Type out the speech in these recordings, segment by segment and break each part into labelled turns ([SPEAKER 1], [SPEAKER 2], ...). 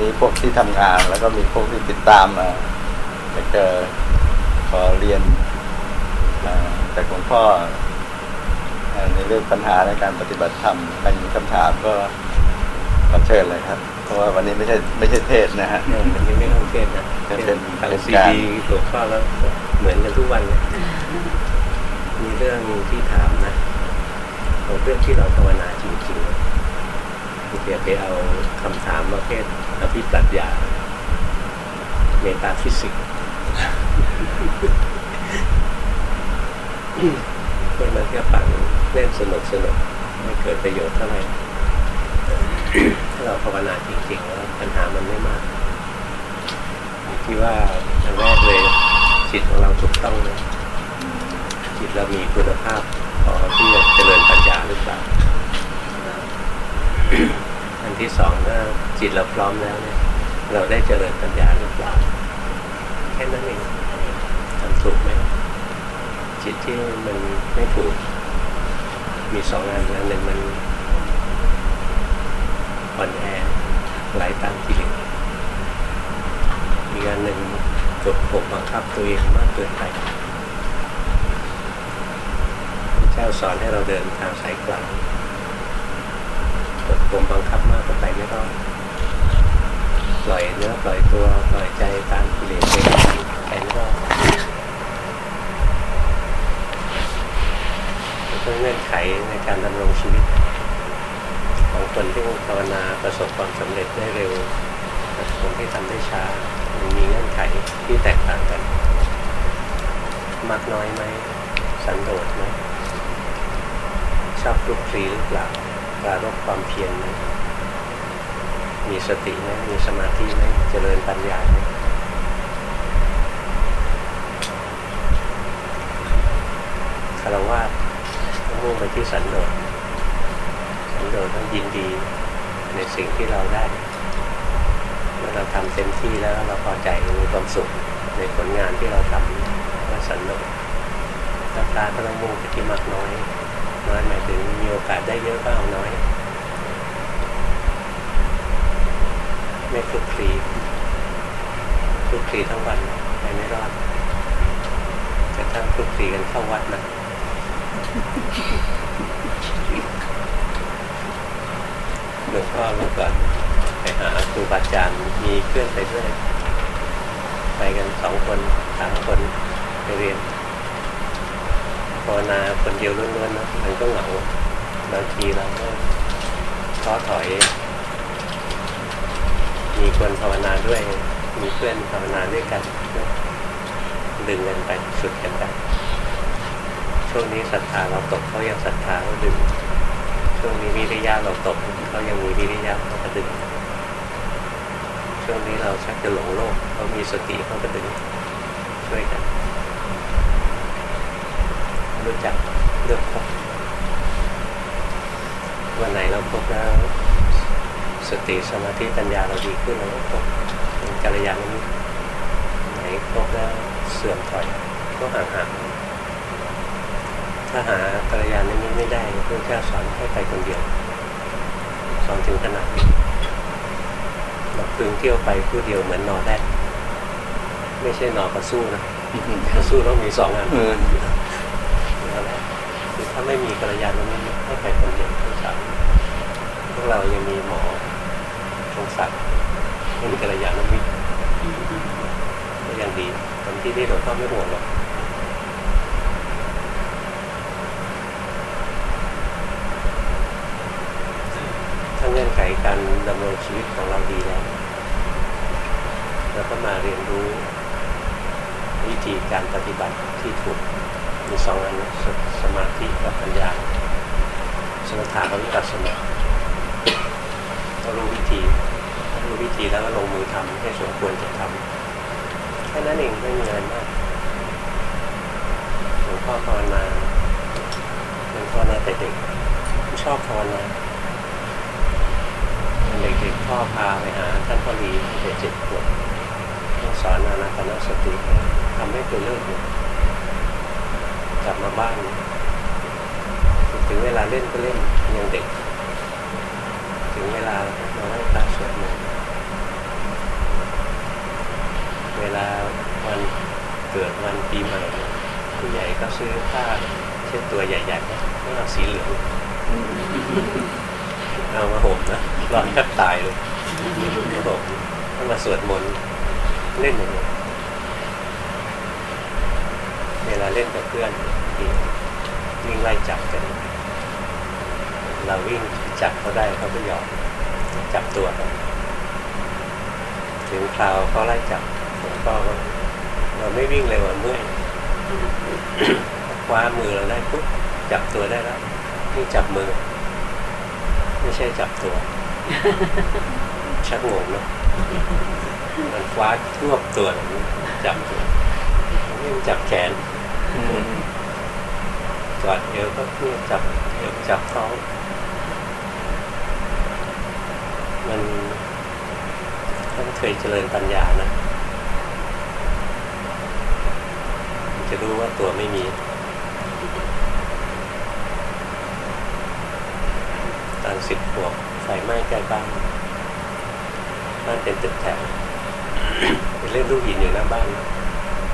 [SPEAKER 1] มีพวกที่ทำงาน แล้วก็มีพวกที่ติดตามมาจะเจอขอเรียนจากหลวงพ่อในเรื่องปัญหาในการปฏิบัติธรรมใครมีคำถามก็ขอเชิญเลยครับ เพราะว่าวันนี้ไม่ใช่ไม่ใช่เทศนะฮะ
[SPEAKER 2] วันนี้ไม่ต้องเทศนะเป็นทางซีดีหลวงพ่อแล้วเหมือนกันทุกวันเลยมีเรื่องที่ถามนะเรื่องที่เราภาวนาจริงๆเดี๋ยวไปเอาคำถามประเภท อภิปรัชญาเมตาฟิสิกส์เพื่อมันแค่ฟังเล่นสนุกสนุกไม่เกิดประโยชน์เท่าไหร่ถ้าเราภาวนาจริงๆแล้วปัญหามันไม่มากที่ว่าอันแรกเลยจิตของเราถูกต้องเลยจิตเรามีคุณภาพพอที่จะเจริญปัญญาหรือเปล่า ที่สองก็จิตเราพร้อมแล้วเนี่ย เราได้เจริญปัญญาหรือเปล่าแค่นั้นเองทำถูกไหมจิตที่มันไม่ถูก มีสองอันอันหนึ่งมันอ่อนแอไหลตามกิเลสอีกอันหนึ่งกดปกบังคับตัวเองมากเกินไปเจ้าสอนให้เราเดินทางสายกลาง ข่มบังคับมากก็ไปไม่รอดปล่อยเนื้อปล่อยตัวปล่อยใจตามกิเลสไปไปไม่รอดเงื่อนไขในการดำรงชีวิต ของคนที่ภาวนาประสบความสำเร็จได้เร็วกับคนที่ทำได้ช้ามันมีเงื่อนไขที่แตกต่างกัน มากน้อยไหมสันโดษไหมชอบลุกคลีหรือเปล่า ปรารบความเพียรไหมมีสติไหมมีสมาธิไหมเจริญปัญญาไหมคารวะมุ่งไปที่สันโดษสันโดษต้องยินดีในสิ่งที่เราได้ เมื่อเราทำเต็มที่แล้วเราพอใจมีความสุขในผลงานที่เราทำว่าสันโดษตาตาก็ต้องมุ่งไปที่มากน้อย น้อยหมายถึงมีโอกาสได้เยอะก็เอาน้อย ไม่คลุกคลีคลุกคลีทั้งวันไปไม่รอดจะทั้งคลุกคลีกันเข้าวัดนะหลวงพ่อเมื่อก่อนไปหาครูบาอาจารย์มีเพื่อนไปด้วย ไปกันสองคนสามคนไปเรียน ภาวนาคนเดียวล้วนๆนะมันก็เหงาบางทีเราก็ท้อถอย มีคนภาวนาด้วย มีเพื่อนภาวนาด้วยกันดึงกันไปสุดกันไปช่วงนี้ศรัทธาเราตกเขายังศรัทธาเขาดึงช่วงนี้วิริยะเราตกเขายังมีวิริยะเขาก็ดึงช่วงนี้เราชักจะหลงโลกเขามีสติเขาก็ดึงช่วยกัน รู้จักเลือกพบวันไหนเราพบแล้วสติสมาธิปัญญาเราดีขึ้นเราก็พบเป็นกัลยาณมิตรไหนพบแล้วเสื่อมถอยก็ห่างๆถ้าหาภรรยาในนี้ไม่ได้เพื่อแค่สอนให้ไปคนเดียวสอนถึงขนาดนี้เราพึงเที่ยวไปผู้เดียวเหมือนนอแรกไม่ใช่นอกระสู้นะกระสู้ต้องมีสองงานนอแรกคือถ้า ไม่มีภรรยาในนี้ให้ไปคนเดียวทั้งสามพวกเรายังมีหมอทงศักดิ์ไม่มีภรรยาในนี้ก็ยังดีตอนที่นี่เราก็ไม่ห่วงหรอกถ้าเงื่อนไขการดำรงชีวิตของเราดีแล้วเราก็มาเรียนรู้วิธีการปฏิบัติที่ถูก มีสองอันนะสมาธิกับปัญญา สมถะกับวิปัสสนาก็รู้วิธีรู้วิธีแล้วก็ลงมือทำให้สมควรจะทำแค่นั้นเองไม่มีอะไรมากหลวงพ่อภาวนาหลวงพ่อนาแต่เด็กชอบภาวนาเด็กๆพ่อพาไปหาท่านพ่อรีเด็กเจ็ดขวบต้องสอนนานาปนสติทำให้ตัวเลิกกลั ลับมาบ้าน ถึงเวลาเล่นก็เล่นยังเด็ก ถึงเวลาเราไหว้พรเสวดเวลาวันเกิดวันปีใหม่ผู้ใหญ่ก็ซื้อผ้าเช่นตัวใหญ่ๆก็เอาสีเหลืองเอามาห่มนะร้อนแทบตายเลยมาห่มต้องมาสวดมนต์เล่นอย่างนี้ เล่นกับเพื่อนวิ่งไล่จับกันเราวิ่งจับเขาได้เขาก็ยอมจับตัวเขาถึงคราวเขาไล่จับผมก็เราไม่วิ่งเลยวันเมื่อยคว้ามือเราได้ปุ๊บจับตัวได้แล้วนี่จับมือ ไม่ใช่จับตัว ชักงงเนาะมันคว้าทั่วตัวนี้จับตัวนี่จับแขน กอดเอวก็นี่จับเอวจับท้องมันต้องเคยเจริญปัญญานะ จะรู้ว่าตัวไม่มี ตอนสิบขวบไฟไหม้ใกล้บ้านบ้านเป็นตึกแถวไปเล่นลูกหินอยู่หน้าบ้าน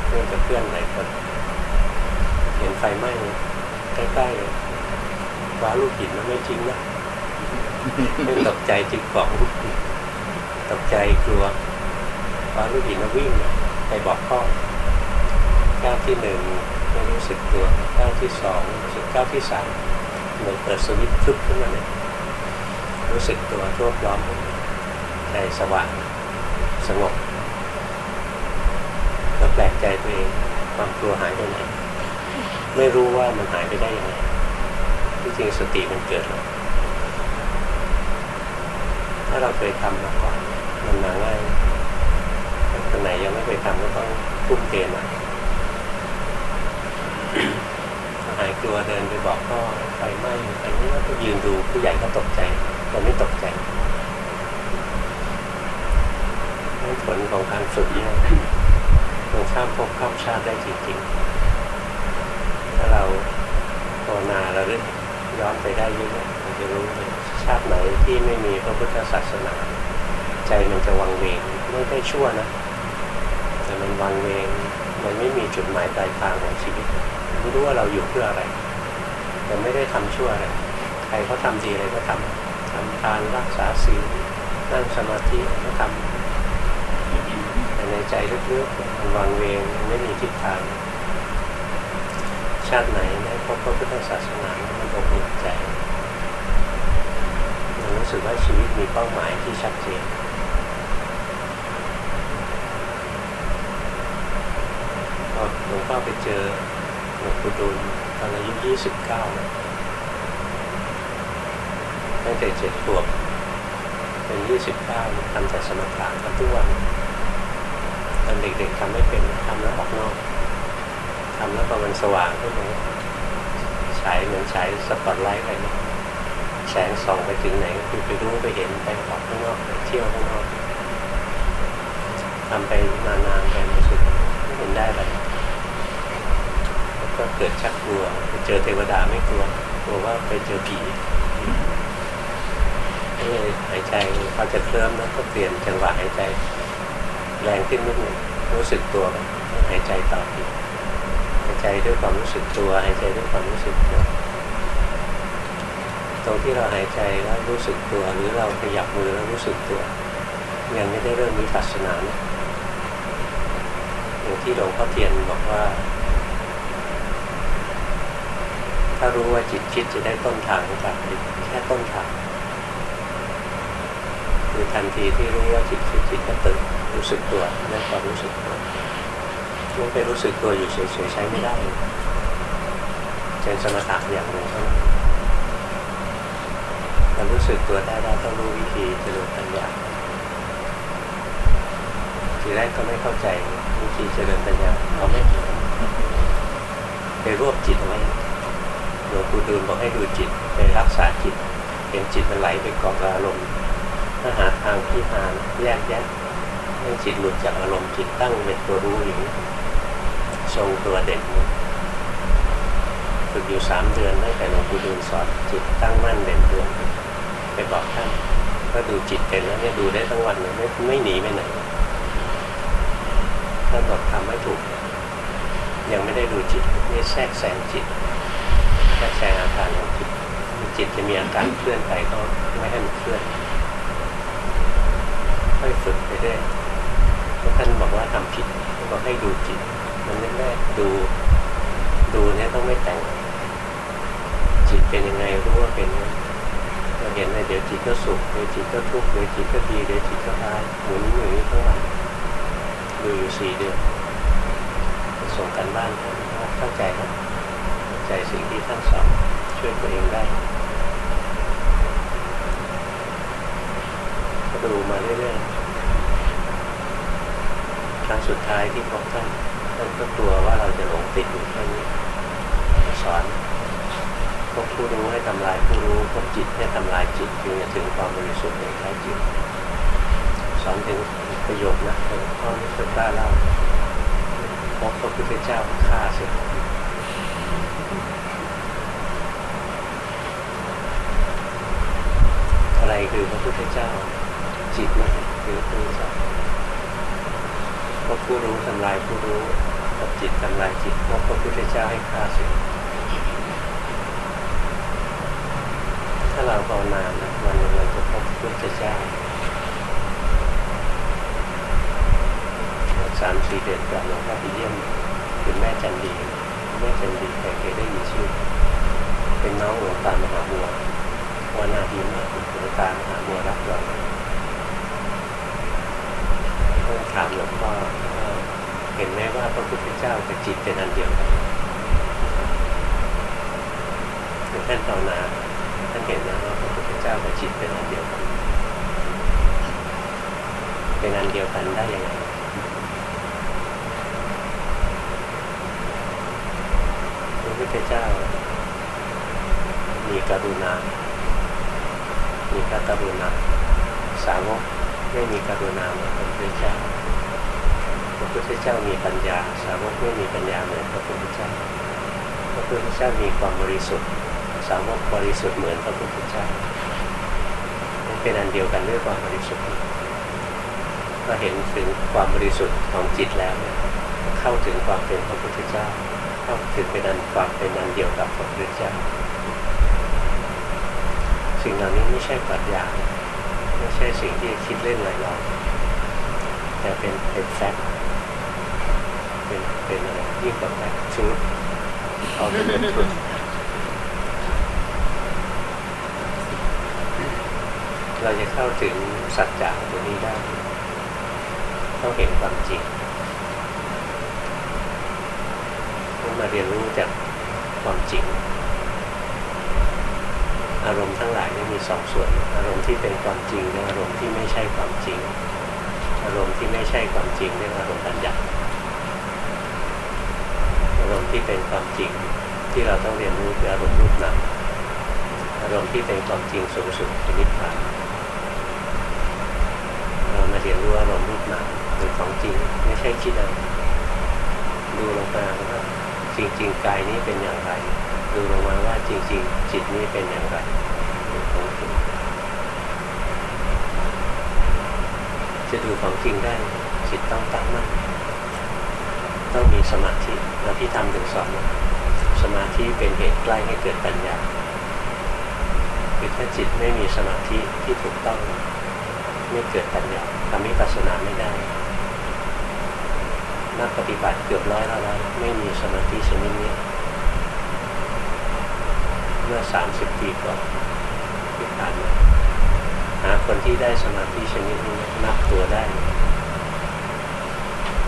[SPEAKER 2] เพื่อนกับเพื่อนหลายคนเห็น ฟไหม้ใกล้ๆเลยว้าลูกหินมันไม่จริงนะไม่ตกใจจิกของตกใจกลัวว้าลูกหินมาวิ่งไปบอกพ่อก้าวที่หนึ่งไม่รู้สึกตัวก้าวที่สองรู้สึกก้าวที่สามเหมือนเปิดสวิตช์ทึบขึ้นมาเลยรู้สึกตัวทั่วพร้อมใจสว่างสงบก็แปลกใจตัวเองความกลัวหายไปไหน ไม่รู้ว่ามันหายไปได้ยังไงที่จริงสติมันเกิดแล้วถ้าเราเคยทำมาก่อนมันมาง่ายคนไหนยังไม่เคยทำก็ต้องทุ่มเทหน่อยหายกลัวเดินไปบอกพ่อไฟไหม้อันนี้ก็ยืนดูผู้ใหญ่ก็ตกใจเราไม่ตกใจผลของการฝึกเนี่ยมันข้ามภพข้ามชาติได้จริงๆ เราภาวนาเราเรื่อย้อนไปได้เยอะๆมันจะรู้เลยชาติไหนที่ไม่มีพระพุทธศาสนา ใจมันจะวังเวงไม่ได้ชั่วนะ แต่มันวังเวงมันไม่มีจุดหมายปลายทางของชีวิตไม่รู้ว่าเราอยู่เพื่ออะไร แต่ไม่ได้ทำชั่วอะไรใครเขาทาดีอะไรก็ทำทำทานรักษาศีลนั่งสมาธิก็ทำแต่ในใจลึกๆมันวังเวงไม่มีทิศทาง ชาติไหนได้พบพระพุทธศาสนามันอบอุ่นใจมันรู้สึกว่าชีวิตมีเป้าหมายที่ชัดเจนหลวงพ่อไปเจอหลวงปู่ดูลตอนอายุยี่สิบเก้าตั้งแต่เจ็ดขวบเป็นยี่สิบเก้าทำแต่สมถะกันทุกวันตอนเด็กๆทำไม่เป็นทำแล้วออกนอก ทำแล้วพอมันสว่างขึ้นมาฉายเหมือนฉายสปอตไลท์อะไรเนี่ยแสงส่องไปถึงไหนก็คือไปรู้ไปเห็นไปออกข้างนอกไปเที่ยวข้างนอกทำไปนานๆไปรู้สึกไม่เห็นได้อะไรแล้วก็เกิดชักกลัวไปเจอเทวดาไม่กลัวกลัวว่าไปเจอผีก็เลยหายใจพอจะเคลิ้มแล้วก็เปลี่ยนจังหวะหายใจ แรงขึ้นนิดหนึ่งรู้สึกตัวหายใจต่ออีก ใจด้วยความรู้สึกตัว หายใจด้วยความรู้สึกตัว ตรงที่เราหายใจแล้วรู้สึกตัว หรือเราขยับมือแล้วรู้สึกตัว ยังไม่ได้เริ่มมีปัสสนานะอย่างที่หลวงพ่อเทียนบอกว่า ถ้ารู้ว่าจิตคิดจะได้ต้นทางของการปฏิบัติแค่ต้นทางคือทันทีที่รู้ว่าจิตคิดจิตก็ตื่นรู้สึกตัวได้ความรู้สึกตัว ไม่ไปรู้สึกตัวอยู่เฉยๆใช้ไม่ได้เป็นสมถะอย่างหนึ่งเท่านั้นรู้สึกตัวได้ได้ต้องรู้วิธีเจริญปัญญาทีแรกก็ไม่เข้าใจวิธีเจริญปัญญาเราไม่ไปรวบจิตไว้หลวงปู่ดูลบอกให้ดูจิตไปรักษาจิตเห็นจิตมันไหลไปกาะอารมณ์ถ้าหาทางพิหาแยกแยะให้จิตหลุดจากอารมณ์จิตตั้งเป็นตัวรู้อยู่ ทรงตัวเด่นฝึกอยู่สามเดือนตั้งแต่หลวงปู่ดูลสอนจิตตั้งมั่นเด่นดวงไปบอกท่านก็ดูจิตเป็นแล้วเนี่ยดูได้ทั้งวันเลยไม่ไม่หนีไปไหนท่านบอกทำไม่ถูกยยังไม่ได้ดูจิตนี่แทรกแซงจิตแทรกแซงอาการของจิตจิตจะมีอาการเคลื่อนไปก็ไม่ให้มันเคลื่อนค่อยฝึกไปเรื่อยท่านบอกว่าทำผิดท่านบอกให้ดูจิต มันแรกดูดูเนี่ยต้องไม่แต่ง จิตเป็นยังไงรู้ว่าเป็นเราเห็นเลยเดี๋ยวจิตก็สุขเดี๋ยวจิตก็ทุกข์เดี๋ยวจิตก็ดีเดี๋ยวจิตก็ร้ายหมุนอยู่นี้ทั้งวันดูอยู่สี่เดือนส่งกันบ้านเข้าใจครับเข้าใจสิ่งที่ท่านสอนช่วยตัวเองได้ก็ดูมาเรื่อยๆครั้งสุดท้ายที่พบท่าน นก็กลัวว่าเราจะหลงติดอยู่แค่นี้สอนพบผู้รู้ให้ทำลายผู้รู้พบจิตให้ทำลายจิตจึงจะถึงความบริสุทธิ์ในแท้จริงสอนถึงประโยคนะหลวงพ่อไม่เคยกล้าเล่าพบพระพุทธเจ้าฆ่าเสร็จอะไรคือพระพุทธเจ้า จิตนะคือพระพุทธเจ้าพบผู้รู้ทำลายผู้รู้ บจิตทำลายจิตพบพระพุทธเจ้าให้ฆ่าสร็จถ้าเราภาวนานะวันหนึ่งเราจะพบพระพุทธเจ้าสามสี่เดือนก่อนหลวงพ่อไปเยี่ยมคุณแม่จันดีแม่จันดีใครเคยได้ยินชื่อ เป็นน้องหลวงตามหาบัววานาดีมากหลวงตามหาบัวรับเราถามหลวงพ่อ เห็นไหมว่าพระพุทธเจ้ากับจิตเป็นอันเดียวกันคือท่านภาวนาท่านเห็นนะว่าพระพุทธเจ้ากับจิตเป็นอันเดียวกัน เป็นอันเดียวกันได้ยังไงพระพุทธเจ้า มีกรุณา มีพระกรุณา สาวกไม่มีกรุณาเหมือนพระพุทธเจ้า พระพุทธเจ้ามีปัญญา สาวกไม่มีปัญญาเหมือนพระพุทธเจ้า พระพุทธเจ้ามีความบริสุทธิ์ สาวกบริสุทธิ์เหมือนพระพุทธเจ้าเป็นอันเดียวกันด้วยความบริสุทธิ์ก็เห็นถึงความบริสุทธิ์ของจิตแล้วเนี่ยเข้าถึงความเป็นพระพุทธเจ้า เข้าถึงเป็นอันความเป็นอันเดียวกับพระพุทธเจ้าสิ่งเหล่านี้ไม่ใช่ปรัชญาไม่ใช่สิ่งที่คิดเล่นลอยๆแต่เป็นเป็นแฟกต์ เป็นอะไรยิ่งกว่าแฟกต์ชูดเอาเป็นชุดเราจะเข้าถึงสัจจะตัวนี้ได้ ต้องเห็นความจริงต้องมาเรียนรู้จากความจริง อารมณ์ทั้งหลายนี่มีสองส่วน อารมณ์ที่เป็นความจริงและอารมณ์ที่ไม่ใช่ความจริง อารมณ์ที่ไม่ใช่ความจริงเรียกอารมณ์บัญญัติ ที่เป็นความจริงที่เราต้องเรียนรู้คืออารมณ์รูปนามอารมณ์ที่เป็นความจริงสูงสุดคือนิพพานเรามาเรียนรู้อารมณ์รูปนามคือของจริงไม่ใช่คิดเอาดูลงมาว่าจริงๆกายนี้เป็นอย่างไร ดูลงมาว่าจริงๆจิตนี้เป็นอย่างไรของจริงจะดูของจริงได้จิตต้องตั้งมั่น ต้องมีสมาธิเราที่ทำถึงสอนสมาธิเป็นเหตุใกล้ให้เกิดปัญญาคือถ้าจิตไม่มีสมาธิที่ถูกต้องไม่เกิดปัญญาทำให้ปัสนาไม่ได้ นักปฏิบัติเกือบร้อยแล้วนะไม่มีสมาธิชนิดนี้เมื่อสามสิบปีก่อนที่ผ่านมาหาคนที่ได้สมาธิชนิดนี้นับตัวได้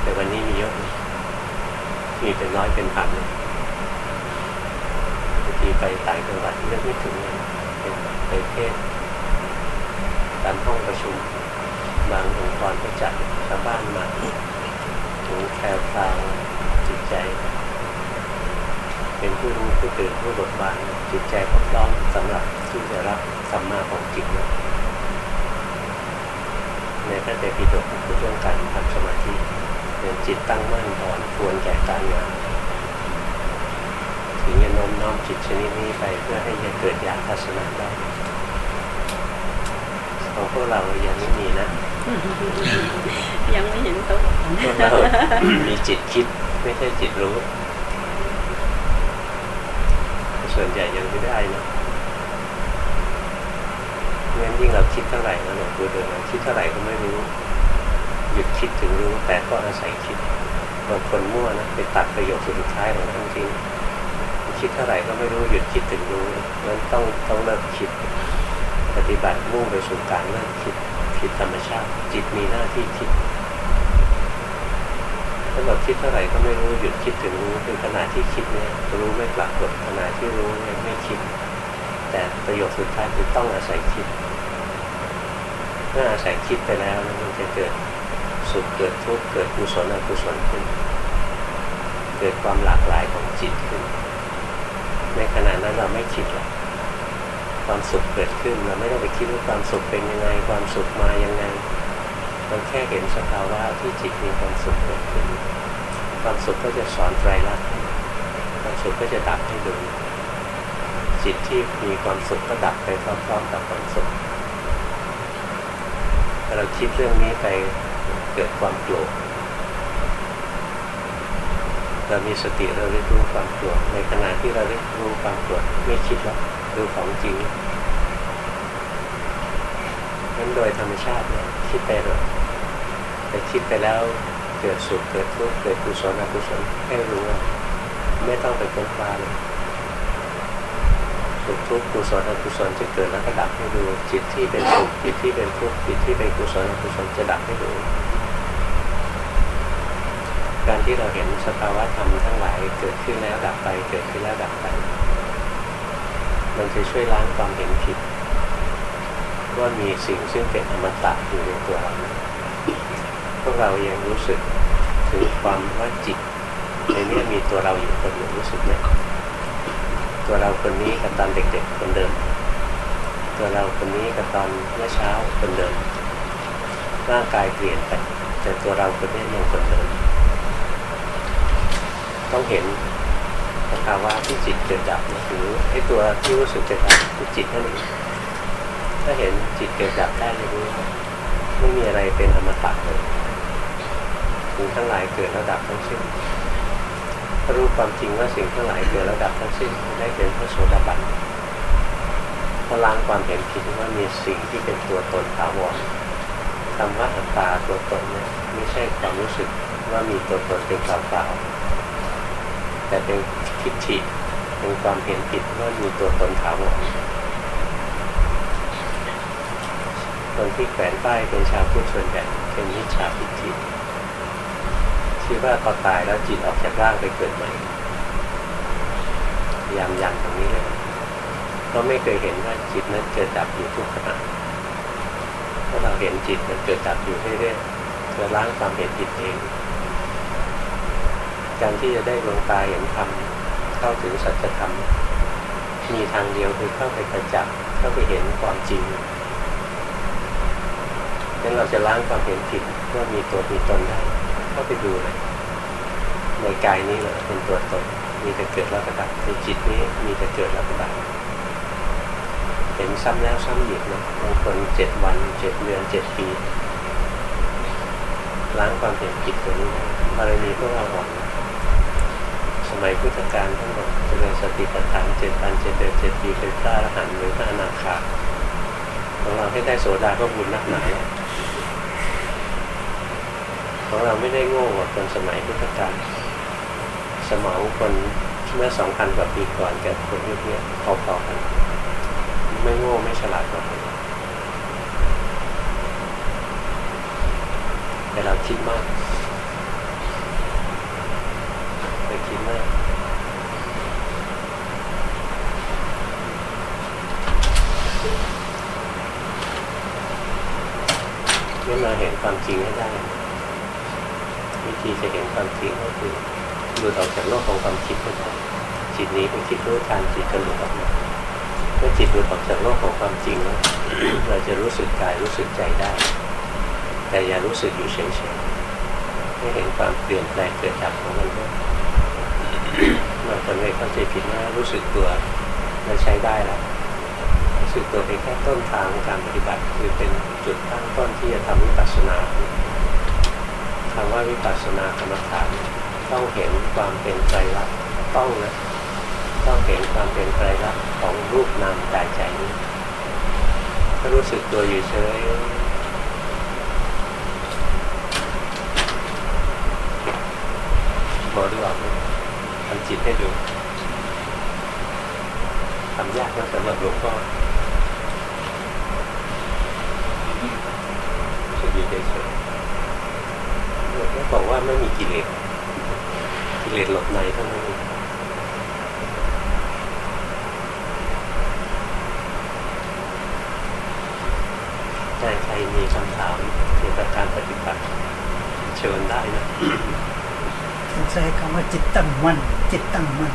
[SPEAKER 2] แต่วันนี้มีเยอะีเป็นร้อยเป็นพันบางทีไปต่างจังหวัดเลือกไม่ถึงเลยไปเทศตามห้องประชุม บางองค์กรก็จัดชาวบ้านมาถึงแคลคลาวจิตใจ เป็นผู้รู้ผู้ตื่นผู้บทบานจิตใจก็พร้อมสำหรับที่จะรับสัมมาของจิตนะในพระเตปิฎกพูดเรื่องการทำสมาธิ เป็นจิตตั้งมั่นอ่อนควรแก่การงานถึงจะโน้มน้อมจิตชนิดนี้ไปเพื่อให้จะเกิดญาณทัศนะได้ของพวกเรายังไม่มีนะ
[SPEAKER 3] ยังไม่เห็นตัว
[SPEAKER 2] พวกเรามีจิตคิดไม่ใช่จิตรู้ ส่วนใหญ่ยังไม่ได้นะงั้นยิ่งเราคิดเท่าไหร่นะหลวงปู่เดินคิดเท่าไหร่ก็ไม่รู้ หยุดคิดถึงรู้แต่ก็อาศัยคิดบางคนมั่วนะไปตัดประโยคสุดท้ายของท่านจริงคิดเท่าไหร่ก็ไม่รู้หยุดคิดถึงรู้งั้นต้องต้องเลิกคิด ปฏิบัติมุ่งไปสู่การเลิกคิดคิดธรรมชาติ จิตมีหน้าที่คิดถ้าเราคิดเท่าไหร่ก็ไม่รู้หยุดคิดถึงรู้คือขณะที่คิดเนี่ยรู้ไม่ปรากฏขณะที่รู้เนี่ยไม่คิด แต่ประโยคสุดท้ายคือต้องอาศัยคิด เมื่ออาศัยคิดไปแล้วมันจะเกิด สุขเกิดทุกข์เกิดกุศลอกุศลขึ้น เกิดความหลากหลายของจิตขึ้น ในขณะนั้นเราไม่คิดหรอกความสุขเกิดขึ้นเราไม่ต้องไปคิดว่าความสุขเป็นยังไง ความสุขมายังไงเราแค่เห็นสภาวะที่จิตมีความสุขเกิดขึ้น ความสุขก็จะสอนไตรลักษณ์ความสุขก็จะดับให้ดูจิตที่มีความสุขก็ดับไปพร้อมๆกับความสุขเราคิดเรื่องนี้ไป เกิดความโกรธเรามีสติเราเรียรู้ความโกรธในขณะที่เราเรียรู้ความโกรธไม่คิดหรอกดูของจริงนั้นโดยธรรมชาติเนี่ยคิดไปเลยแต่คิดไปแล้วเกิดสุขเกิดทุกข์เกิดกุศลอกุศลให้รู้ไม่ต้องไปค้นคว้าเลยสุขทุกข์กุศลอกุศลจะเกิดแล้วก็ดับให้ดูจิตที่เป็นสุขจิตที่เป็นทุกข์จิตที่เป็นกุศลอกุศลจะดับให้ดู การที่เราเห็นสภาวะธรรมทั้งหลายเกิดขึ้นแล้วดับไป เกิดขึ้นแล้วดับไป มันจะช่วยล้างความเห็นผิดว่ามีสิ่งซึ่งเป็นอมตะอยู่ในตัวเราพวกเรายังรู้สึกถึงความว่าจิตในนี้มีตัวเราอยู่คนหนึ่งรู้สึกไหมตัวเราคนนี้กับตอนเด็กๆคนเดิม ตัวเราคนนี้กับตอนเมื่อเช้าคนเดิมร่างกายเปลี่ยนไปแต่ตัวเราคนนี้ยังคนเดิม ต้องเห็นสภาวะที่จิตเกิดดับหรือไอ้ตัวที่รู้สึกเกิดดับคือจิตนั่นเองถ้าเห็นจิตเกิดดับได้จะรู้ไม่มีอะไรเป็นอมตะเลยสิ่งทั้งหลายเกิดแล้วดับทั้งสิ้นถ้ารู้ความจริงว่าสิ่งทั้งหลายเกิดแล้วดับทั้งสิ้นได้เป็นพระโสดาบันพล้างความเห็นผิดว่ามีสิ่งที่เป็นตัวตนถาวรคำว่าอัตตาตัวตนเนี่ยไม่ใช่ความรู้สึกว่ามีตัวตนเป็นเปล่าๆ แต่เป็นทิฏฐิเป็นความเห็นผิดว่ามีตัวตนถาวรคนที่แขวนป้ายเป็นชาวพุทธส่วนใหญ่เป็นมิจฉาทิฏฐิคิดว่าพอตายแล้วจิตออกจากร่างไปเกิดใหม่พยายามยันตรงนี้เลยก็ไม่เคยเห็นว่าจิตนั้นเกิดดับอยู่ทุกขณะถ้าเราเห็นจิตมันเกิดดับอยู่เรื่อยๆจะล้างความเห็นผิดเอง การที่จะได้ดวงตาเห็นธรรมเข้าถึงสัจธรรม มีทางเดียวคือเข้าไปกระจับเข้าไปเห็นความจริงงั้นเราจะล้างความเห็นผิดว่ามีตัวมีตนได้ก็ไปดูเลยในกายนี้เลยเป็นตัวตนมีแต่เกิดแล้วก็ดับในจิตนี้มีแต่เกิดแล้วก็ดับเห็นซ้ำแล้วซ้ำอีกนะบางคนเจ็ดวันเจ็ดเดือนเจ็ดปีล้างความเห็นผิดตัวนี้บารมีพวกเราอ่อนส มัยพุทธกาลทั้งหมดจะเป็นสติปัฏฐานเจ็ดวันเจ็ดเดือนเจ็ดปีเป็นพระอรหันต์หรือพระอนาคาของเราให้ได้โสดาก็บุญนักหนาของเราไม่ได้โง่กว่าคนสมัยพุทธกาลสมองคนเมื่อสองพันกว่าปีก่อนกับคนยุคนี้พอๆกันไม่โง่ไม่ฉลาดกว่าแต่เราคิดมากไปคิดมาก นี่มาเห็นความจริงให้ได้ วิธีจะเห็นความจริงก็คือหลุดออกจากโลกของความคิดได้จิตนี้เป็นคิดรู้ทันจิตจะหลุดออกมาเมื่อจิตหลุดออกจากโลกของความจริงแล้วเราจะรู้สึกกายรู้สึกใจได้ แต่อย่ารู้สึกอยู่เฉยๆให้เห็นความเปลี่ยนแปลงเกิดดับของมันด้วยบางคนเลยเข้าใจผิดว่ารู้สึกตัวมันใช้ได้แล้ว สึกตัวเป็นแค่ต้นทางการปฏิบัติ คือเป็นจุดตั้งต้นที่จะทำวิปัสสนาคำว่าวิปัสสนากรรมฐานต้องเห็นความเป็นใจรักต้องนะต้องเห็นความเป็นไตรลักษณ์ของรูปนามกายใจนี้ก็รู้สึกตัวอยู่เฉยมองดูออกไหมทำจิตให้ดูทำยากนะสำหรับหลวงพ่อจะอยู่เฉยๆหลวงพ่อ บอกว่าไม่มีกิเลสกิเลสหลบในเท่านั้นเองใครใครมีคำถามเกี่ยวกับการปฏิบัติเชิญได้นะ
[SPEAKER 3] ใช้คำว่าจิตตั้งมั่นจิตตั้งมั่น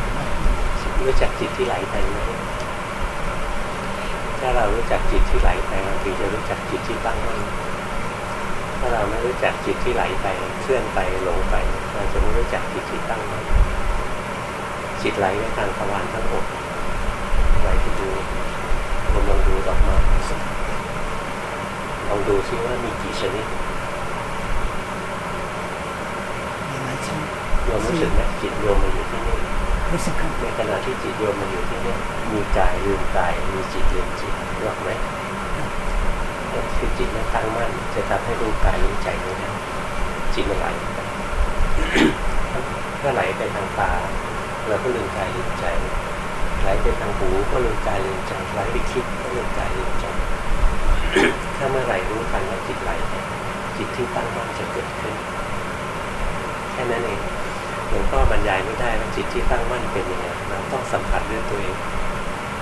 [SPEAKER 2] รู้จักจิตที่ไหลไปไหมถ้าเรารู้จักจิตที่ไหลไปเราถึงจะรู้จักจิตที่ตั้งมั่นถ้า เราไม่รู้จักจิตที่ไหลไปเคลื่อนไปหลงไป เราจะไม่รู้จักจิตที่ตั้งมั่นจิตไหลไปทางทวารทั้งหกไหลที่ดูลองลองดูดอกไม้ลองดูซิว่ามีกี่ชนิด
[SPEAKER 3] มีหลายชนิด
[SPEAKER 2] โยมรู้สึกไหมจิตโยมมาอยู่ที่นี่
[SPEAKER 3] รู้สึกครับ
[SPEAKER 2] ในขณะที่จิตโยมมาอยู่ที่นี่มีกายลืมกายมีจิตลืมจิตรู้ไหม คือจิตไม่ตั้งมั่น จะทำให้รู้กายรู้ใจไม่ได้จิตมันไหลไปถ้าไหลไปทางตาเราก็ลืมกายลืมใจ ไหลไปทางหูก็ลืมกายลืมใจไหลไปคิดก็ลืมกายลืมใจถ้าเมื่อไหร่รู้ทันว่าจิตไหลจิตที่ตั้งมั่นจะเกิดขึ้น แค่นั้นเองหลวงพ่อบรรยายไม่ได้ว่าจิตที่ตั้งมั่นเป็นยังไงเราต้องสัมผัสด้วยตัวเอง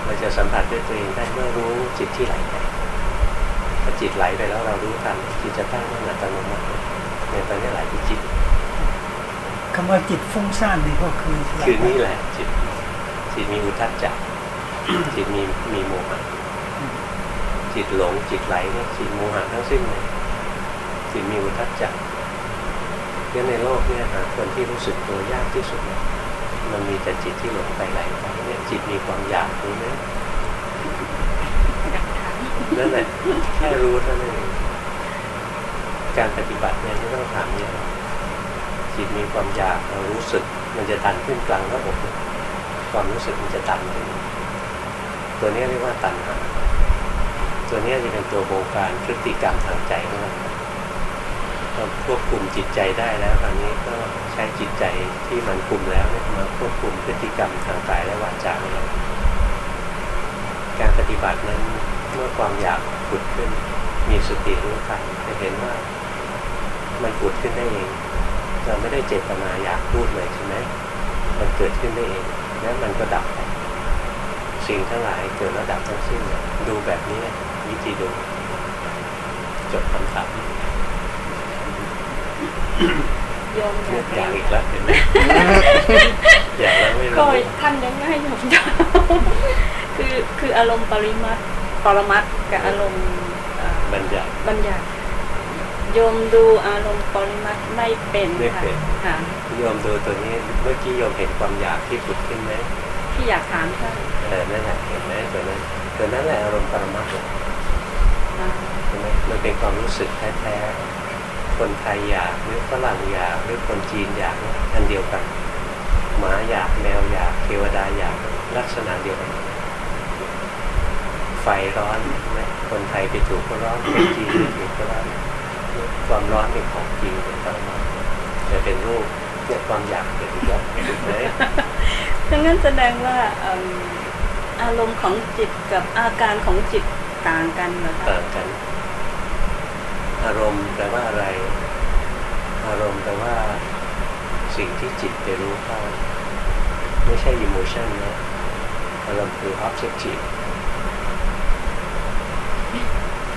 [SPEAKER 2] เราจะสัมผัสด้วยตัวเองได้เมื่อรู้จิตที่ไหลไป จิตไหลไปแล้วเรารู้ทันจิตจะตั้งมั่นอัตโนมัติในตอนนี้ไหลไปจิต
[SPEAKER 3] คำว่าจิตฟุ้งซ่านนี่ก็คือ
[SPEAKER 2] คือนี่แหละจิตจิตมีอุทัจจะจิตมีมีโมหะจิตหลงจิตไหลเนี่ยจิตโมหะทั้งสิ้นเลยจิตมีอุทัจจะเพราะในโลกเนี่ยหาคนที่รู้สึกตัวยากที่สุดเลยมันมีแต่จิตที่หลงไปไหลไปเนี่ยจิตมีความอยากรู้ไหม นั่นแหละแค่รู้เท่านั้นการปฏิบัติเนี่ยไม่ต้องถามเยอะจิตมีความอยากเรารู้สึก มันจะดันขึ้นกลางหน้าอกความรู้สึกมันจะดันขึ้นตัวนี้เรียกว่าตัณหาตัวนี้จะเป็นตัวโบการพฤติกรรมทางใจของเราเราควบคุมจิตใจได้แล้วคราวนี้ก็ใช้จิตใจที่มันคุมแล้วมาควบคุมพฤติกรรมทางกายและวาจาของเราการปฏิบัตินั้น มื่อความอยากผุดขึ้น มีสติรู้ทันจะเห็นว่ามันผุดขึ้นได้เองเราไม่ได้เจตนาอยากพูดเลยใช่ไหมมันเกิดขึ้นได้เองแล้วมันก็ดับไปสิ่งทั้งหลายเกิดแล้วดับทั้งสิ้นเลยดูแบบนี้วิธีดูจบคำถาม
[SPEAKER 4] โยมอ
[SPEAKER 2] เลือกอยากา
[SPEAKER 4] ก
[SPEAKER 2] อีกแล้วเห็นไหมอยากแล้วไม่
[SPEAKER 4] ก็
[SPEAKER 2] รู้
[SPEAKER 4] ท่านยังไม่ให้โยมตอบคือคืออารมณ์ปริมัต ปรมัตถ์กับอารมณ์เอ่อ
[SPEAKER 2] บัญญัติ
[SPEAKER 4] บัญญัติโยมดูอารมณ์ปริมัตถ์ไม่เป็น
[SPEAKER 2] ไม่
[SPEAKER 4] ค่ะ
[SPEAKER 2] เป็น
[SPEAKER 4] ค่ะ
[SPEAKER 2] โยมดูตัวนี้เมื่อกี้โยมเห็นความอยากที่ผุดขึ้นไหม
[SPEAKER 4] ที่อยากถามท่าน
[SPEAKER 2] เออนั่นแหละเห็นไหมตัวนั้นตัวนั้นแหละอารมณ์ปรมัตถ์
[SPEAKER 4] อ่า
[SPEAKER 2] ใช่ไหมมันเป็นความรู้สึกแท้ๆคนไทยอยากหรือฝรั่งอยากหรือคนจีนอยากอันเดียวกันหมาอยากแมวอยากเทวดาอยากลักษณะเดียวกันไฟ ร้อนใช่ไหมคนไทยไปถูกก็ร้อนคนจีนไปถูกก็ร้อนความร้อนเป็นของจริงเป็นต้นมาจะเป็นรูปเนี่ยความอยากเกิดอีกแล้วเห็นไหม
[SPEAKER 4] ดังนั้นแสดงว่าเอิ่มอารมณ์ของจิตกับอาการของจิตต่างกันเหรอคะ
[SPEAKER 2] ต่างกัน อารมณ์แปลว่าอะไร อารมณ์แปลว่า สิ่งที่จิตไปรู้เข้า ไม่ใช่ emotion นะอารมณ์คือ objective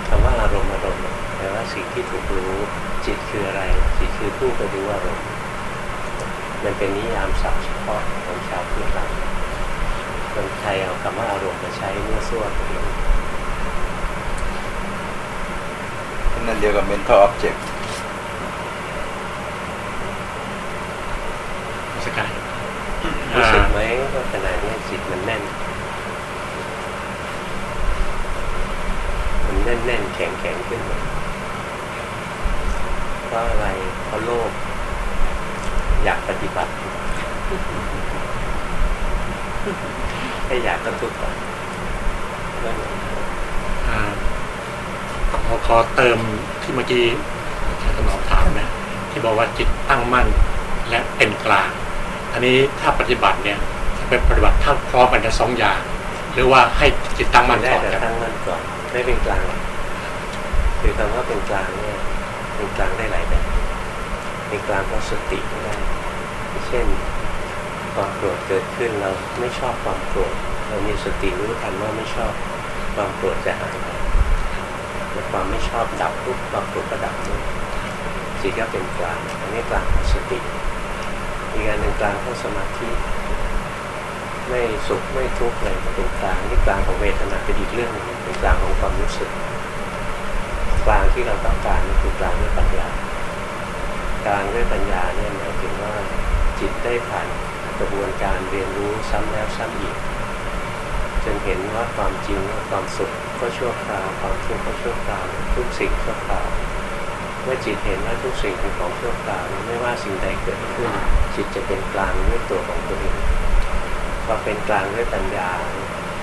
[SPEAKER 2] คำว่าอารมณ์อารมณ์แปล ว่าสิ่งที่ถูกรู้จิตคืออะไร จิตคือผู้ไปรู้อารมณ์มันเป็นนิยามศัพท์เฉพาะของชาวพุทธเราคนไทยเอาคำว่าอารมณ์มาใช้เมื่อส่วนเอง
[SPEAKER 1] นั่นเดียวกับ mental object
[SPEAKER 5] สกาย
[SPEAKER 2] รู้สึกไหมว่าขณะนี้จิตมันแน่น มันแน่นแน่นๆแข็งแข็งขึ้นมาเพ ราะอะไรเพราะโลภอยากปฏิบัติแค่อยากก็ทุกข์แล้วไม่เหมือนกัน
[SPEAKER 5] อ่าขอขอเติมที่เมื่อกี้อาจารย์ถนอมถามนะ ที่บอกว่าจิตตั้งมั่นและเป็นกลาง อันนี้ถ้าปฏิบัติเนี่ยจะเป็นปฏิบัติทั้งพร้อมกันทั้งสองอย่าง หรือว่าให้จิตตั้งมั่น
[SPEAKER 2] แร
[SPEAKER 5] ก่
[SPEAKER 2] ก
[SPEAKER 5] อน
[SPEAKER 2] จะ
[SPEAKER 5] ครับ
[SPEAKER 2] ตั้งมั่นก่อนไม่เป็นกลางหรอกคือคำว่าเป็นกลางเนี่ย กลางได้หลายแบบเป็นกลางเพราะสติก็ได้ เช่นความโกรธเกิดขึ้นเราไม่ชอบความโกรธเรามีสติรู้ทันว่าไม่ชอบความโกรธจะหายไปแต่ความไม่ชอบดับปุ๊บความโกรธก็ดับด้วยจิตก็เป็นกลางอันนี้กลางของสติ อีกอันหนึ่งกลางของสมาธิไม่สุขไม่ทุกข์อะไรก็เป็นกลางนี่กลางของเวทนาเป็นอีกเรื่องหนึงเป็นกลางของความรู้สึก ที่เราต้องการนี่คือกลางด้วยปัญญากางด้วยปัญญาเนี่ยหมายถึงว่าจิตได้ผ่านกระบวนการเรียนรู้ซ้ำแล้วซ้ำอีก จนเห็นว่าความจริงว่าความสุขก็ชั่วคราวความทุกข์ก็ชั่วคราวทุกสิ่งชั่วคราวเมื่อจิตเห็นว่าทุกสิ่งเป็นของชั่วคราวไม่ว่าสิ่งใดเกิดขึ้น จิตจะเป็นกลางด้วยตัวของตัวเองพอเป็นกลางด้วยปัญญา